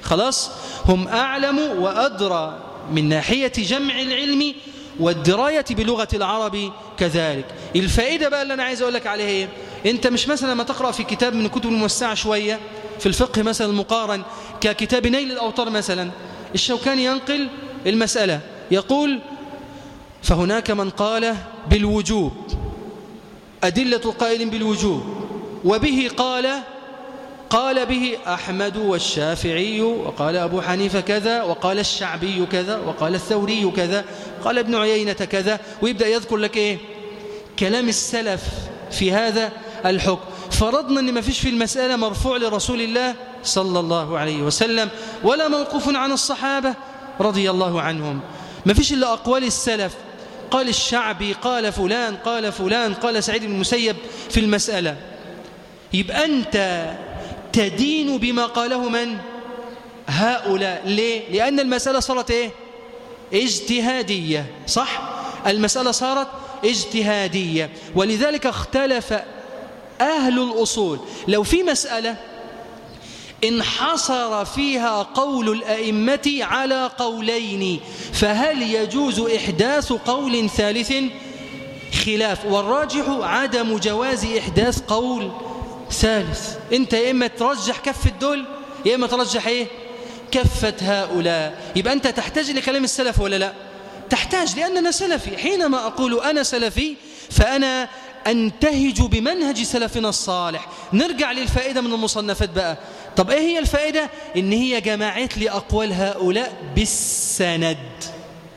خلاص؟ هم أعلم وأدرى من ناحية جمع العلم والدراية بلغة العرب كذلك. الفائدة بقى اللي أنا عايز أقول لك عليها إيه؟ أنت مش مثلا لما تقرأ في كتاب من الكتب الموسعة شوية؟ في الفقه مثلا المقارن ككتاب نيل الأوطار مثلا الشوكاني ينقل المسألة يقول فهناك من قال بالوجوب أدلة القائل بالوجوب وبه قال قال به أحمد والشافعي وقال أبو حنيفة كذا وقال الشعبي كذا وقال الثوري كذا قال ابن عيينة كذا ويبدأ يذكر لك إيه؟ كلام السلف في هذا الحكم. فرضنا أن ما فيش في المسألة مرفوع لرسول الله صلى الله عليه وسلم ولا موقوف عن الصحابة رضي الله عنهم. ما فيش إلا أقوال السلف. قال الشعبي قال فلان قال فلان قال سعيد بن المسيب في المسألة. يبقى أنت تدين بما قاله من؟ هؤلاء. ليه؟ لأن المسألة صارت إيه؟ اجتهادية صح؟ المسألة صارت اجتهادية. ولذلك اختلف أهل الأصول. لو في مسألة انحصر فيها قول الأئمة على قولين فهل يجوز إحداث قول ثالث؟ خلاف. والراجح عدم جواز إحداث قول ثالث. أنت يا إما ترجح كفة دول يا إما ترجح إيه؟ كفة هؤلاء. يبقى أنت تحتاج لكلام السلف ولا لا؟ تحتاج لأننا سلفي. حينما أقول أنا سلفي فأنا أنتهج بمنهج سلفنا الصالح. نرجع للفائدة من المصنفات بقى. طب إيه هي الفائدة؟ إن هي جمعت لي أقوال هؤلاء بالسند.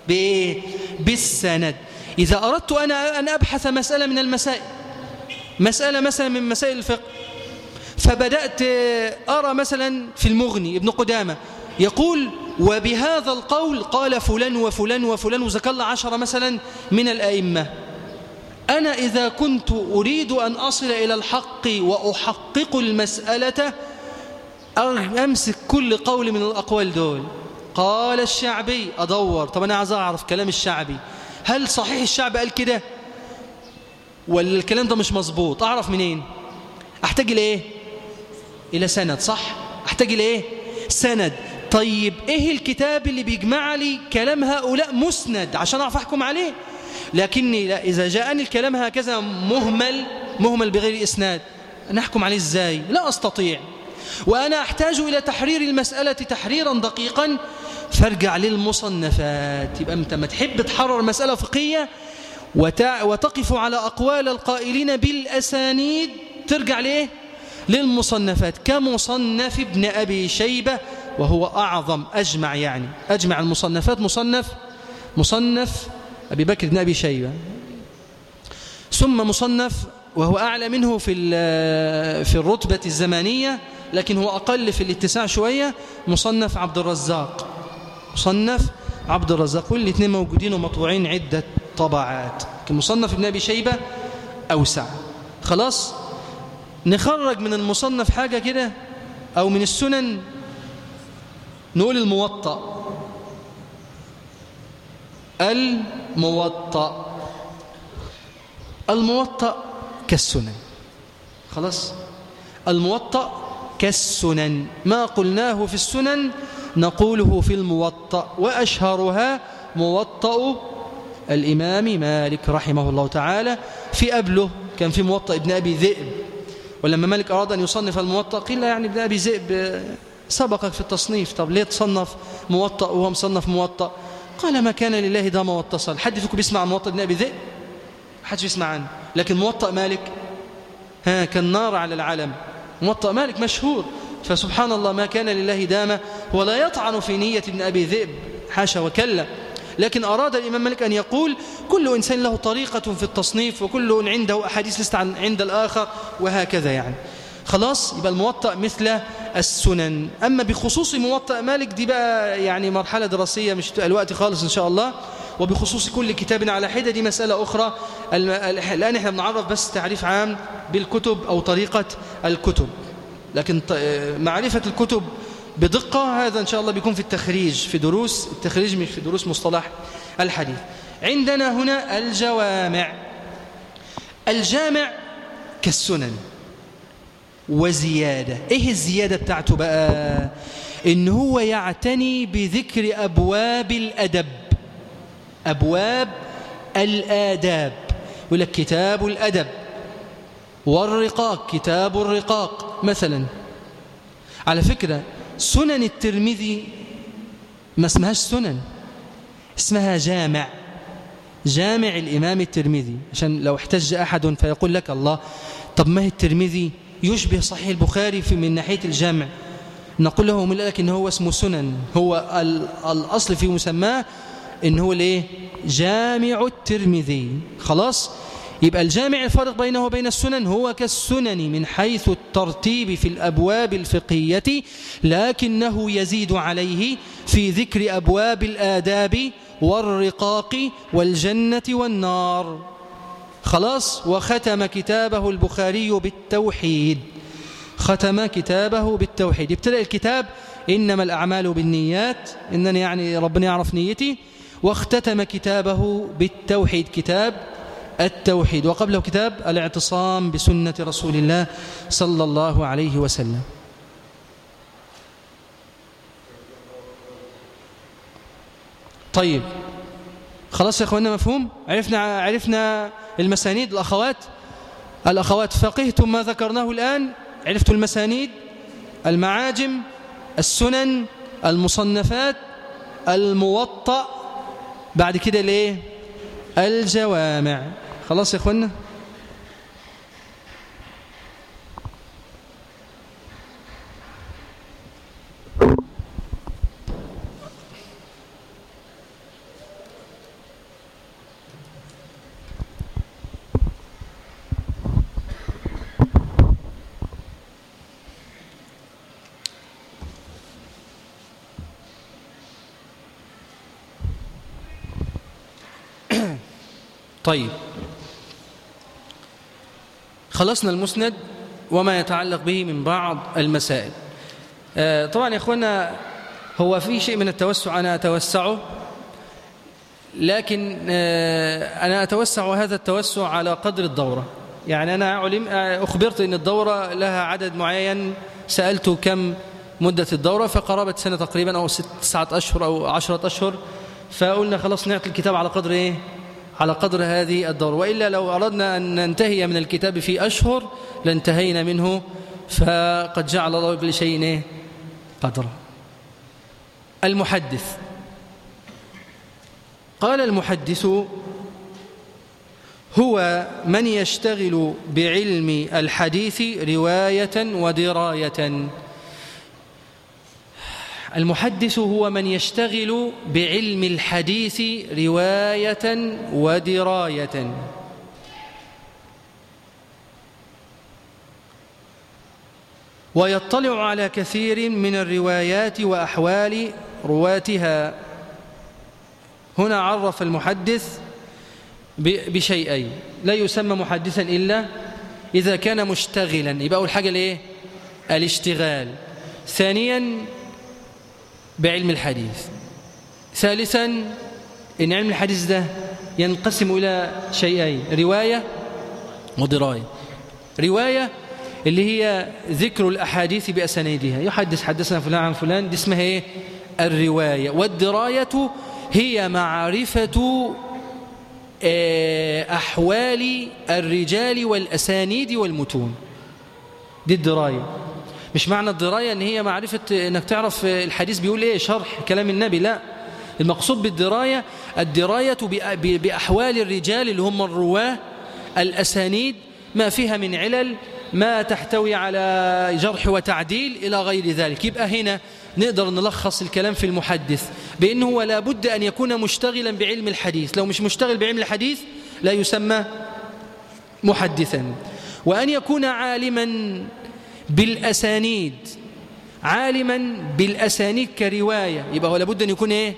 بإيه؟ بالسند. إذا أردت أنا أن أبحث مسألة من المسائل مسألة مثلا من مسائل الفقه فبدأت أرى مثلا في المغني ابن قدامة يقول وبهذا القول قال فلان وفلان وفلان وذكر الله عشرة مثلا من الأئمة. أنا إذا كنت أريد أن أصل إلى الحق وأحقق المسألة أمسك كل قول من الأقوال دول. قال الشعبي أدور. طب أنا عايز أعرف كلام الشعبي. هل صحيح الشعب قال كده؟ ولا الكلام ده مش مظبوط؟ أعرف منين؟ أحتاج إلى إيه؟ إلى سند صح؟ أحتاج إلى إيه؟ سند. طيب إيه الكتاب اللي بيجمع لي كلام هؤلاء مسند؟ عشان أعرف أحكم عليه. لكني لا إذا جاءني الكلام هكذا مهمل مهمل بغير إسناد. نحكم عليه إزاي؟ لا أستطيع. وأنا أحتاج إلى تحرير المسألة تحريرا دقيقا. فارجع للمصنفات. يبقى أنت ما تحب تحرر مسألة فقهية وتقف على أقوال القائلين بالأسانيد. ترجع ليه؟ للمصنفات. كمصنف ابن أبي شيبة وهو أعظم أجمع يعني. أجمع المصنفات. مصنف مصنف أبي بكر بن أبي شيبة. ثم مصنف وهو أعلى منه في في الرتبة الزمانية. لكن هو أقل في الاتساع شوية مصنف عبد الرزاق مصنف عبد الرزاق والاثنين موجودين ومطبوعين عدة طبعات. مصنف ابن أبي شيبة أوسع. خلاص؟ نخرج من المصنف حاجة كده؟ أو من السنن؟ نقول الموطأ. الموطأ. الموطأ كالسنن. خلاص؟ الموطأ كالسنن. ما قلناه في السنن؟ نقوله في الموطأ وأشهرها موطأ الإمام مالك رحمه الله تعالى في أبله كان في موطأ ابن أبي ذئب. ولما مالك أراد أن يصنف الموطأ قيل يعني ابن أبي ذئب سبقك في التصنيف. طب ليه تصنف موطأ وهو مصنف موطأ؟ قال ما كان لله دام واتصل. حد فيكم بيسمع عن موطأ ابن أبي ذئب؟ حد يسمع عنه. لكن موطأ مالك ها كالنار على العالم. موطأ مالك مشهور. فسبحان الله ما كان لله دام ولا يطعن في نية ابن أبي ذئب حاشا وكلا. لكن أراد الإمام مالك أن يقول كل إنسان له طريقة في التصنيف وكل عنده أحاديث لست عند الآخر وهكذا يعني. خلاص يبقى الموطأ مثل السنن. أما بخصوص موطأ مالك دي بقى يعني مرحلة دراسية مش الوقت خالص إن شاء الله. وبخصوص كل كتاب على حدة دي مسألة أخرى. الآن إحنا بنعرف بس تعريف عام بالكتب أو طريقة الكتب. لكن معرفة الكتب بدقة هذا إن شاء الله بيكون في التخريج في دروس. التخريج مش في دروس مصطلح الحديث. عندنا هنا الجوامع. الجامع كالسنن. وزيادة. إيه الزيادة بتاعته بقى؟ إن هو يعتني بذكر أبواب الأدب. أبواب الآداب. يقول لك كتاب الأدب. والرقاق كتاب الرقاق مثلا. على فكرة سنن الترمذي ما اسمهاش سنن اسمها جامع. جامع الإمام الترمذي. عشان لو احتج أحد فيقول لك الله. طب ما الترمذي؟ يشبه صحيح البخاري في من ناحية الجمع نقول له من لك إن هو اسمه سنن. هو الأصل في مسماه إن هو الايه جامع الترمذي. خلاص؟ يبقى الجامع الفرق بينه وبين السنن هو كالسنن من حيث الترتيب في الأبواب الفقهية لكنه يزيد عليه في ذكر أبواب الآداب والرقاق والجنة والنار. خلاص؟ وختم كتابه البخاري بالتوحيد. ختم كتابه بالتوحيد. ابتدأ الكتاب. إنما الأعمال بالنيات. إنني يعني ربنا يعرف نيتي. واختتم كتابه بالتوحيد كتاب التوحيد. وقبله كتاب الاعتصام بسنة رسول الله صلى الله عليه وسلم. طيب خلاص يا اخوانا مفهوم؟ عرفنا عرفنا المسانيد. الأخوات الأخوات فقهتم ما ذكرناه الآن. عرفتوا المسانيد المعاجم السنن المصنفات الموطأ بعد كده الايه الجوامع. خلاص يا اخوانا؟ طيب. خلصنا المسند وما يتعلق به من بعض المسائل. آه، طبعا يا إخوانا هو في شيء من التوسع أنا أتوسعه لكن آه، أنا أتوسع هذا التوسع على قدر الدورة. يعني أنا علم آه، أخبرت أن الدورة لها عدد معين سألت كم مدة الدورة فقرابة سنة تقريبا أو تسعة أشهر أو عشرة أشهر فقلنا خلاص نعطي الكتاب على قدر إيه؟ على قدر هذه الدورة وإلا لو أردنا أن ننتهي من الكتاب في أشهر لانتهينا منه فقد جعل الله كل شيء إيه؟ قدرا. المحدث. قال المحدث هو من يشتغل بعلم الحديث رواية ودراية. المحدث هو من يشتغل بعلم الحديث رواية ودراية. ويطلع على كثير من الروايات وأحوال رواتها. هنا عرف المحدث بشيئين. لا يسمى محدثا إلا إذا كان مشتغلا. يبقى أول حاجة لإيه؟ الاشتغال. ثانيا بعلم الحديث. ثالثا إن علم الحديث ده ينقسم إلى شيئين رواية ودراية. رواية اللي هي ذكر الأحاديث بأسانيدها. يحدث حدثنا فلان عن فلان دي اسمها إيه؟ الرواية. والدراية هي معرفة آه، أحوال الرجال والأسانيد والمتون. دي الدراية. مش معنى الدراية إن هي معرفة إنك تعرف الحديث بيقول إيه شرح كلام النبي. لا المقصود بالدراية الدراية بأحوال الرجال اللي هم الرواة الأسانيد ما فيها من علل ما تحتوي على جرح وتعديل إلى غير ذلك. يبقى هنا نقدر نلخص الكلام في المحدث بأنه هو لابد أن يكون مشتغلا بعلم الحديث. لو مش مشتغل بعلم الحديث لا يسمى محدثا. وأن يكون عالما بالأسانيد. عالما بالأسانيد كرواية. يبقى هو لابد أن يكون إيه؟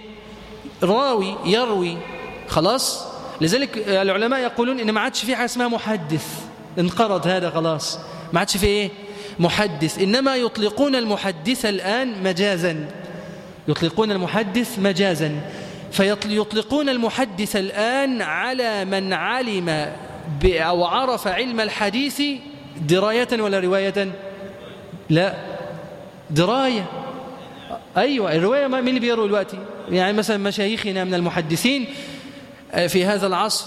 راوي يروي. خلاص؟ لذلك العلماء يقولون إن ما عادش في حاجة اسمها محدث. انقرض هذا خلاص. ما عادش في إيه؟ محدث. إنما يطلقون المحدث الآن مجازا. يطلقون المحدث مجازا. فيطلقون المحدث الآن على من علم أو عرف علم الحديث دراية ولا رواية؟ لا. دراية. أيوة الرواية مين اللي بيروي دلوقتي يعني مثلا مشايخنا من المحدثين آه، في هذا العصر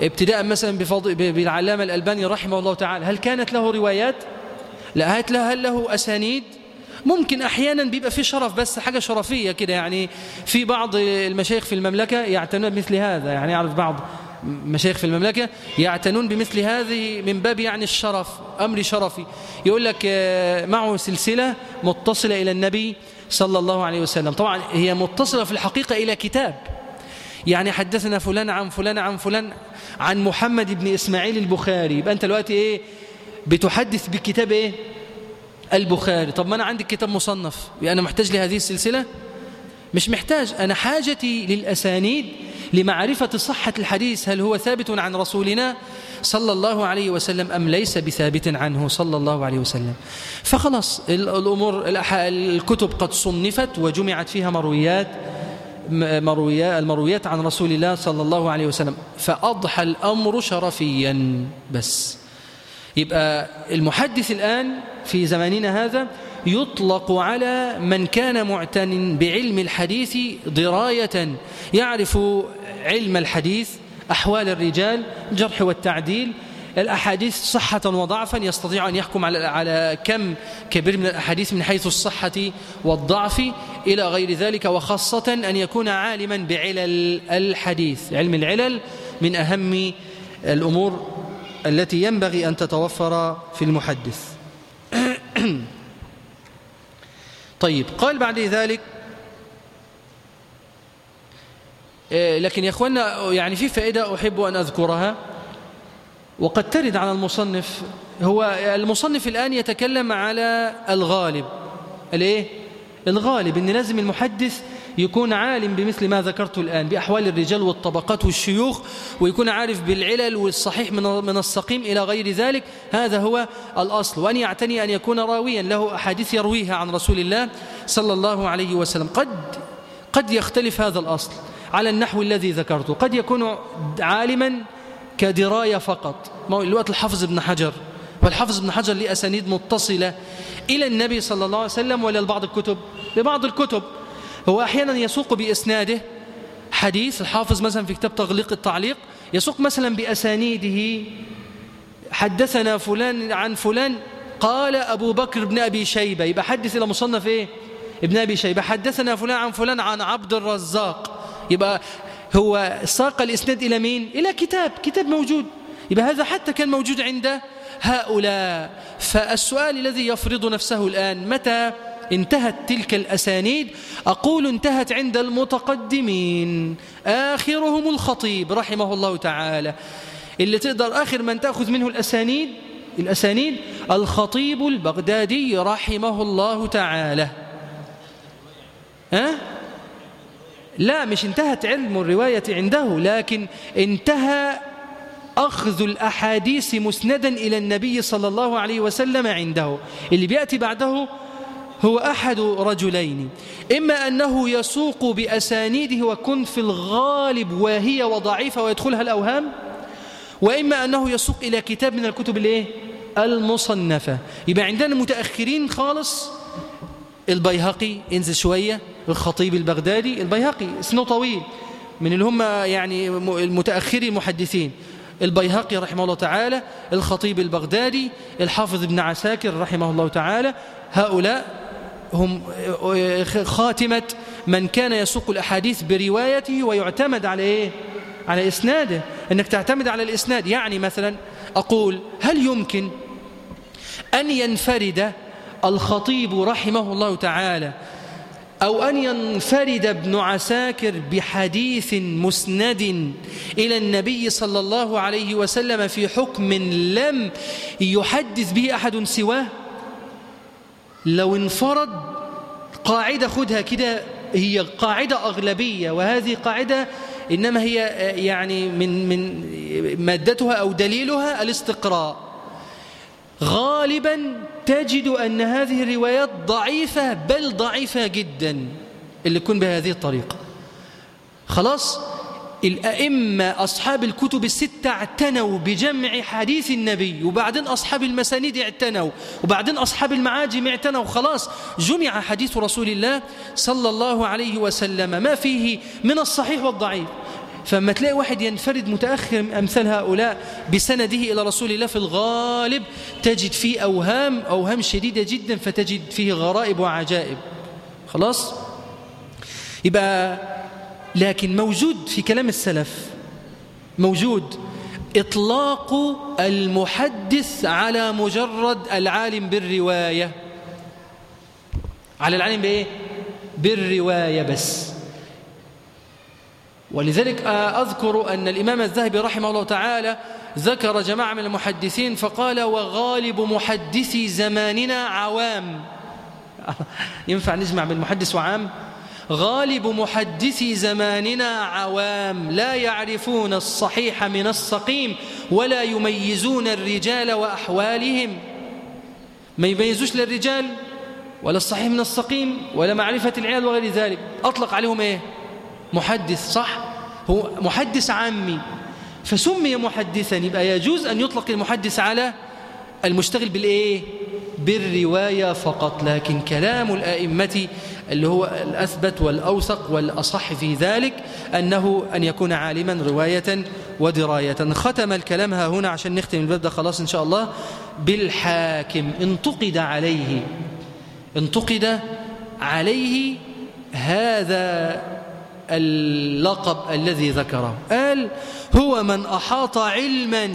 ابتداء مثلا بالعلامة الألباني رحمه الله تعالى هل كانت له روايات؟ لا هل له, أسانيد؟ ممكن أحيانا بيبقى في شرف بس حاجة شرفية كده يعني في بعض المشايخ في المملكة يعتنون بمثل هذا يعني يعرف بعض مشايخ في المملكة يعتنون بمثل هذه من باب يعني الشرف أمر شرفي. يقول لك آه، معه سلسلة متصلة إلى النبي صلى الله عليه وسلم. طبعا هي متصلة في الحقيقة إلى كتاب. يعني حدثنا فلان عن فلان عن فلان عن محمد بن إسماعيل البخاري. يبقى أنت دلوقتي إيه؟ بتحدث بكتاب إيه؟ البخاري. طب ما أنا عندي كتاب مصنف. أنا محتاج لهذه السلسلة؟ مش محتاج. أنا حاجتي للأسانيد لمعرفة صحة الحديث. هل هو ثابت عن رسولنا صلى الله عليه وسلم أم ليس بثابت عنه صلى الله عليه وسلم؟ فخلاص الأمور الكتب قد صنفت وجمعت فيها مرويات مرويات المرويات عن رسول الله صلى الله عليه وسلم. فأضحى الأمر شرفيا. بس. يبقى المحدث الآن في زماننا هذا يطلق على من كان معتن بعلم الحديث دراية. يعرف علم الحديث أحوال الرجال الجرح والتعديل. الأحاديث صحة وضعفا يستطيع أن يحكم على على كم كبير من الأحاديث من حيث الصحة والضعف إلى غير ذلك. وخاصة أن يكون عالما بعلل الحديث. علم العلل من أهم الأمور التي ينبغي أن تتوفر في المحدث. طيب قال بعد ذلك إيه، لكن يا أخوانا يعني في فائدة أحب أن أذكرها وقد ترد على المصنف هو المصنف الآن يتكلم على الغالب. الإيه؟ الغالب إن لازم المحدث يكون عالم بمثل ما ذكرت الآن بأحوال الرجال والطبقات والشيوخ ويكون عارف بالعلل والصحيح من السقيم إلى غير ذلك. هذا هو الأصل. وأن يعتني أن يكون راويا له أحاديث يرويها عن رسول الله صلى الله عليه وسلم. قد قد يختلف هذا الأصل على النحو الذي ذكرته. قد يكون عالما كدراية فقط. الوقت الحافظ ابن حجر. والحافظ ابن حجر ليه أسانيد متصلة إلى النبي صلى الله عليه وسلم ولا لبعض الكتب؟ لبعض الكتب. هو أحيانا يسوق بإسناده حديث الحافظ مثلا في كتاب تغليق التعليق يسوق مثلا بأسانيده حدثنا فلان عن فلان قال أبو بكر بن أبي شيبة يبقى حدث إلى مصنف إيه؟ ابن أبي شيبة حدثنا فلان عن فلان عن عبد الرزاق يبقى هو ساق الإسناد إلى مين؟ إلى كتاب كتاب موجود يبقى هذا حتى كان موجود عند هؤلاء. فالسؤال الذي يفرض نفسه الآن متى انتهت تلك الأسانيد أقول انتهت عند المتقدمين. آخرهم الخطيب رحمه الله تعالى. اللي تقدر آخر من تأخذ منه الأسانيد الأسانيد الخطيب البغدادي رحمه الله تعالى. ها؟ لا مش انتهت علم الرواية عنده لكن انتهى أخذ الأحاديث مسندا إلى النبي صلى الله عليه وسلم عنده. اللي بيأتي بعده هو أحد رجلين إما أنه يسوق بأسانيده وكن في الغالب واهية وضعيفة ويدخلها الأوهام وإما أنه يسوق إلى كتاب من الكتب الإيه؟ المصنفة. يبقى عندنا متأخرين خالص البيهقي انزل شوية الخطيب البغدادي البيهقي سنه طويل من اللي هم يعني المتأخرين المحدثين. البيهقي رحمه الله تعالى الخطيب البغدادي الحافظ ابن عساكر رحمه الله تعالى هؤلاء هم خاتمة من كان يسوق الأحاديث بروايته ويعتمد على إيه؟ على إسناده. أنك تعتمد على الإسناد. يعني مثلا أقول هل يمكن أن ينفرد الخطيب رحمه الله تعالى أو أن ينفرد ابن عساكر بحديث مسند إلى النبي صلى الله عليه وسلم في حكم لم يحدث به أحد سواه؟ لو انفرد قاعدة خدها كده هي قاعدة أغلبية وهذه قاعدة إنما هي يعني من من مادتها أو دليلها الاستقراء. غالبا تجد أن هذه الروايات ضعيفة بل ضعيفة جدا اللي تكون بهذه الطريقة. خلاص؟ الأئمة أصحاب الكتب الستة اعتنوا بجمع حديث النبي وبعدين أصحاب المسانيد اعتنوا وبعدين أصحاب المعاجم اعتنوا خلاص جمع حديث رسول الله صلى الله عليه وسلم. ما فيه من الصحيح والضعيف. فما تلاقي واحد ينفرد متأخر أمثال هؤلاء بسنده إلى رسول الله في الغالب تجد فيه أوهام أوهام شديدة جدا فتجد فيه غرائب وعجائب. خلاص؟ يبقى لكن موجود في كلام السلف. موجود. إطلاق المحدث على مجرد العالم بالرواية. على العالم بإيه؟ بالرواية بس. ولذلك أذكر أن الإمام الذهبي رحمه الله تعالى ذكر جماعة من المحدثين فقال وغالب محدثي زماننا عوام. ينفع نجمع بين محدث وعام؟ غالب محدثي زماننا عوام لا يعرفون الصحيح من السقيم ولا يميزون الرجال وأحوالهم. ما يميزوش للرجال ولا الصحيح من السقيم ولا معرفة العيال وغير ذلك. أطلق عليهم إيه؟ محدث صح؟ هو محدث عامي. فسمي محدثا يبقى يجوز أن يطلق المحدث على المشتغل بالإيه؟ بالرواية فقط لكن كلام الآئمة اللي هو الأثبت والأوثق والأصح في ذلك أنه أن يكون عالما رواية ودراية. ختم الكلام ها هنا عشان نختم الباب ده خلاص إن شاء الله. بالحاكم انتقد عليه انتقد عليه هذا اللقب الذي ذكره. قال هو من أحاط علما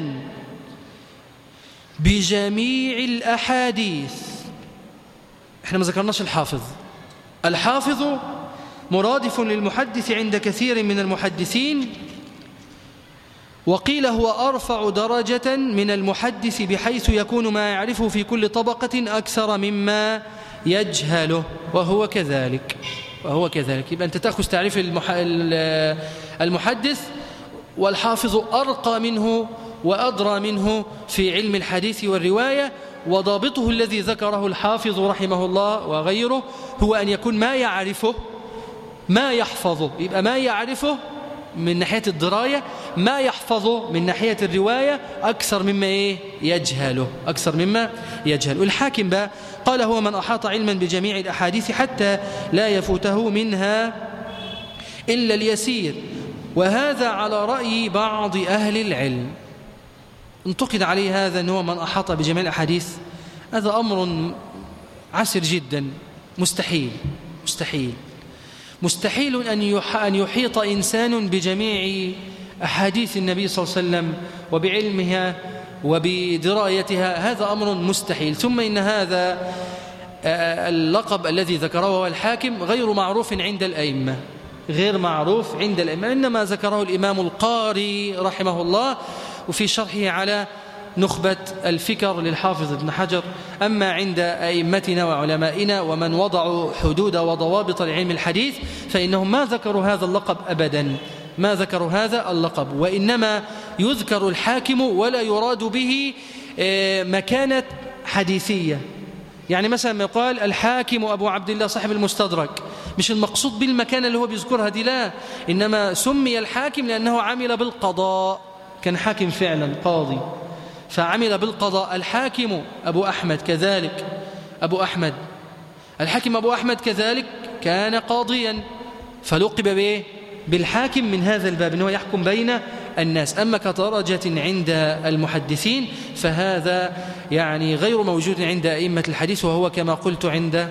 بجميع الأحاديث. إحنا ما ذكرناش الحافظ. الحافظ مرادف للمحدث عند كثير من المحدثين وقيل هو أرفع درجة من المحدث بحيث يكون ما يعرفه في كل طبقة أكثر مما يجهله وهو كذلك. وهو كذلك. يبقى أنت تأخذ تعريف المحدث والحافظ أرقى منه وأدرى منه في علم الحديث والرواية وضابطه الذي ذكره الحافظ رحمه الله وغيره هو أن يكون ما يعرفه ما يحفظه يبقى ما يعرفه من ناحية الدراية ما يحفظه من ناحية الرواية أكثر مما إيه؟ يجهله أكثر مما يجهل الحاكم بقى قال هو من أحاط علما بجميع الأحاديث حتى لا يفوته منها إلا اليسير وهذا على رأي بعض أهل العلم. انتقد عليه هذا أنه من أحاط بجميع الأحاديث هذا أمر عسر جدا مستحيل مستحيل. مستحيل أن يحيط إنسان بجميع أحاديث النبي صلى الله عليه وسلم وبعلمها وبدرايتها هذا أمر مستحيل. ثم إن هذا آه، اللقب الذي ذكره الحاكم غير معروف عند الأئمة. غير معروف عند الأئمة إنما ذكره الإمام القاري رحمه الله وفي شرحه على نخبة الفكر للحافظ ابن حجر. أما عند أئمتنا وعلمائنا ومن وضعوا حدود وضوابط لعلم الحديث فإنهم ما ذكروا هذا اللقب أبدا. ما ذكروا هذا اللقب وإنما يذكر الحاكم ولا يراد به آه، مكانة حديثية. يعني مثلا يقال الحاكم أبو عبد الله صاحب المستدرك. مش المقصود بالمكان اللي هو بيذكرها دي لا. إنما سمي الحاكم لأنه عمل بالقضاء. كان حاكم فعلا قاضي. فعمل بالقضاء. الحاكم أبو أحمد كذلك. أبو أحمد. الحاكم أبو أحمد كذلك كان قاضيا. فلقب به بالحاكم من هذا الباب أنه يحكم بين الناس. أما كدرجة عند المحدثين فهذا يعني غير موجود عند أئمة الحديث وهو كما قلت عند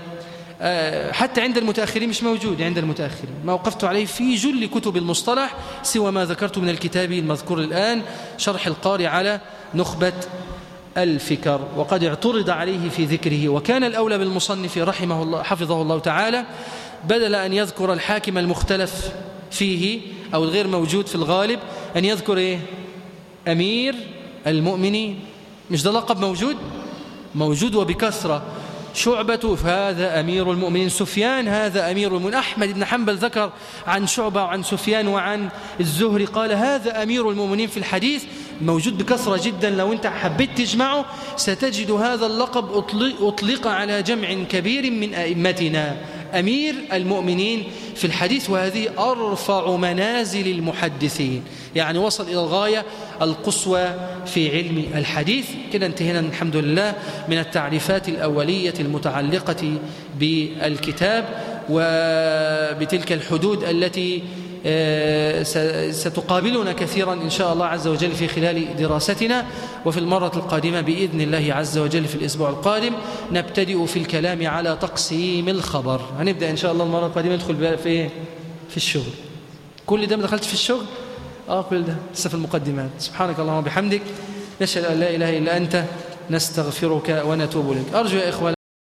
حتى عند المتأخرين مش موجود عند المتأخرين. ما وقفت عليه في جل كتب المصطلح سوى ما ذكرت من الكتاب المذكور الآن شرح القاري على نخبة الفكر. وقد اعترض عليه في ذكره. وكان الأولى بالمصنف رحمه الله حفظه الله تعالى بدل أن يذكر الحاكم المختلف فيه أو الغير موجود في الغالب أن يذكر إيه؟ أمير المؤمنين. مش ده لقب موجود؟ موجود وبكثرة. شعبة هذا أمير المؤمنين. سفيان هذا أمير المؤمنين. أحمد بن حنبل ذكر عن شعبة وعن سفيان وعن الزهري. قال هذا أمير المؤمنين في الحديث موجود بكثرة جدا. لو أنت حبيت تجمعه ستجد هذا اللقب أطلق على جمع كبير من أئمتنا. أمير المؤمنين في الحديث وهذه أرفع منازل المحدثين. يعني وصل إلى الغاية القصوى في علم الحديث. كده انتهينا الحمد لله من التعريفات الأولية المتعلقة بالكتاب وبتلك الحدود التي ستقابلنا كثيرا إن شاء الله عز وجل في خلال دراستنا وفي المرة القادمة بإذن الله عز وجل في الأسبوع القادم نبتدئ في الكلام على تقسيم الخبر. هنبدأ إن شاء الله المرة القادمة ندخل في في الشغل. كل ده ما دخلت في الشغل؟ آه كل ده. لسه في المقدمات. سبحانك اللهم وبحمدك نشهد أن لا إله إلا أنت نستغفرك ونتوب إليك. أرجو يا إخوان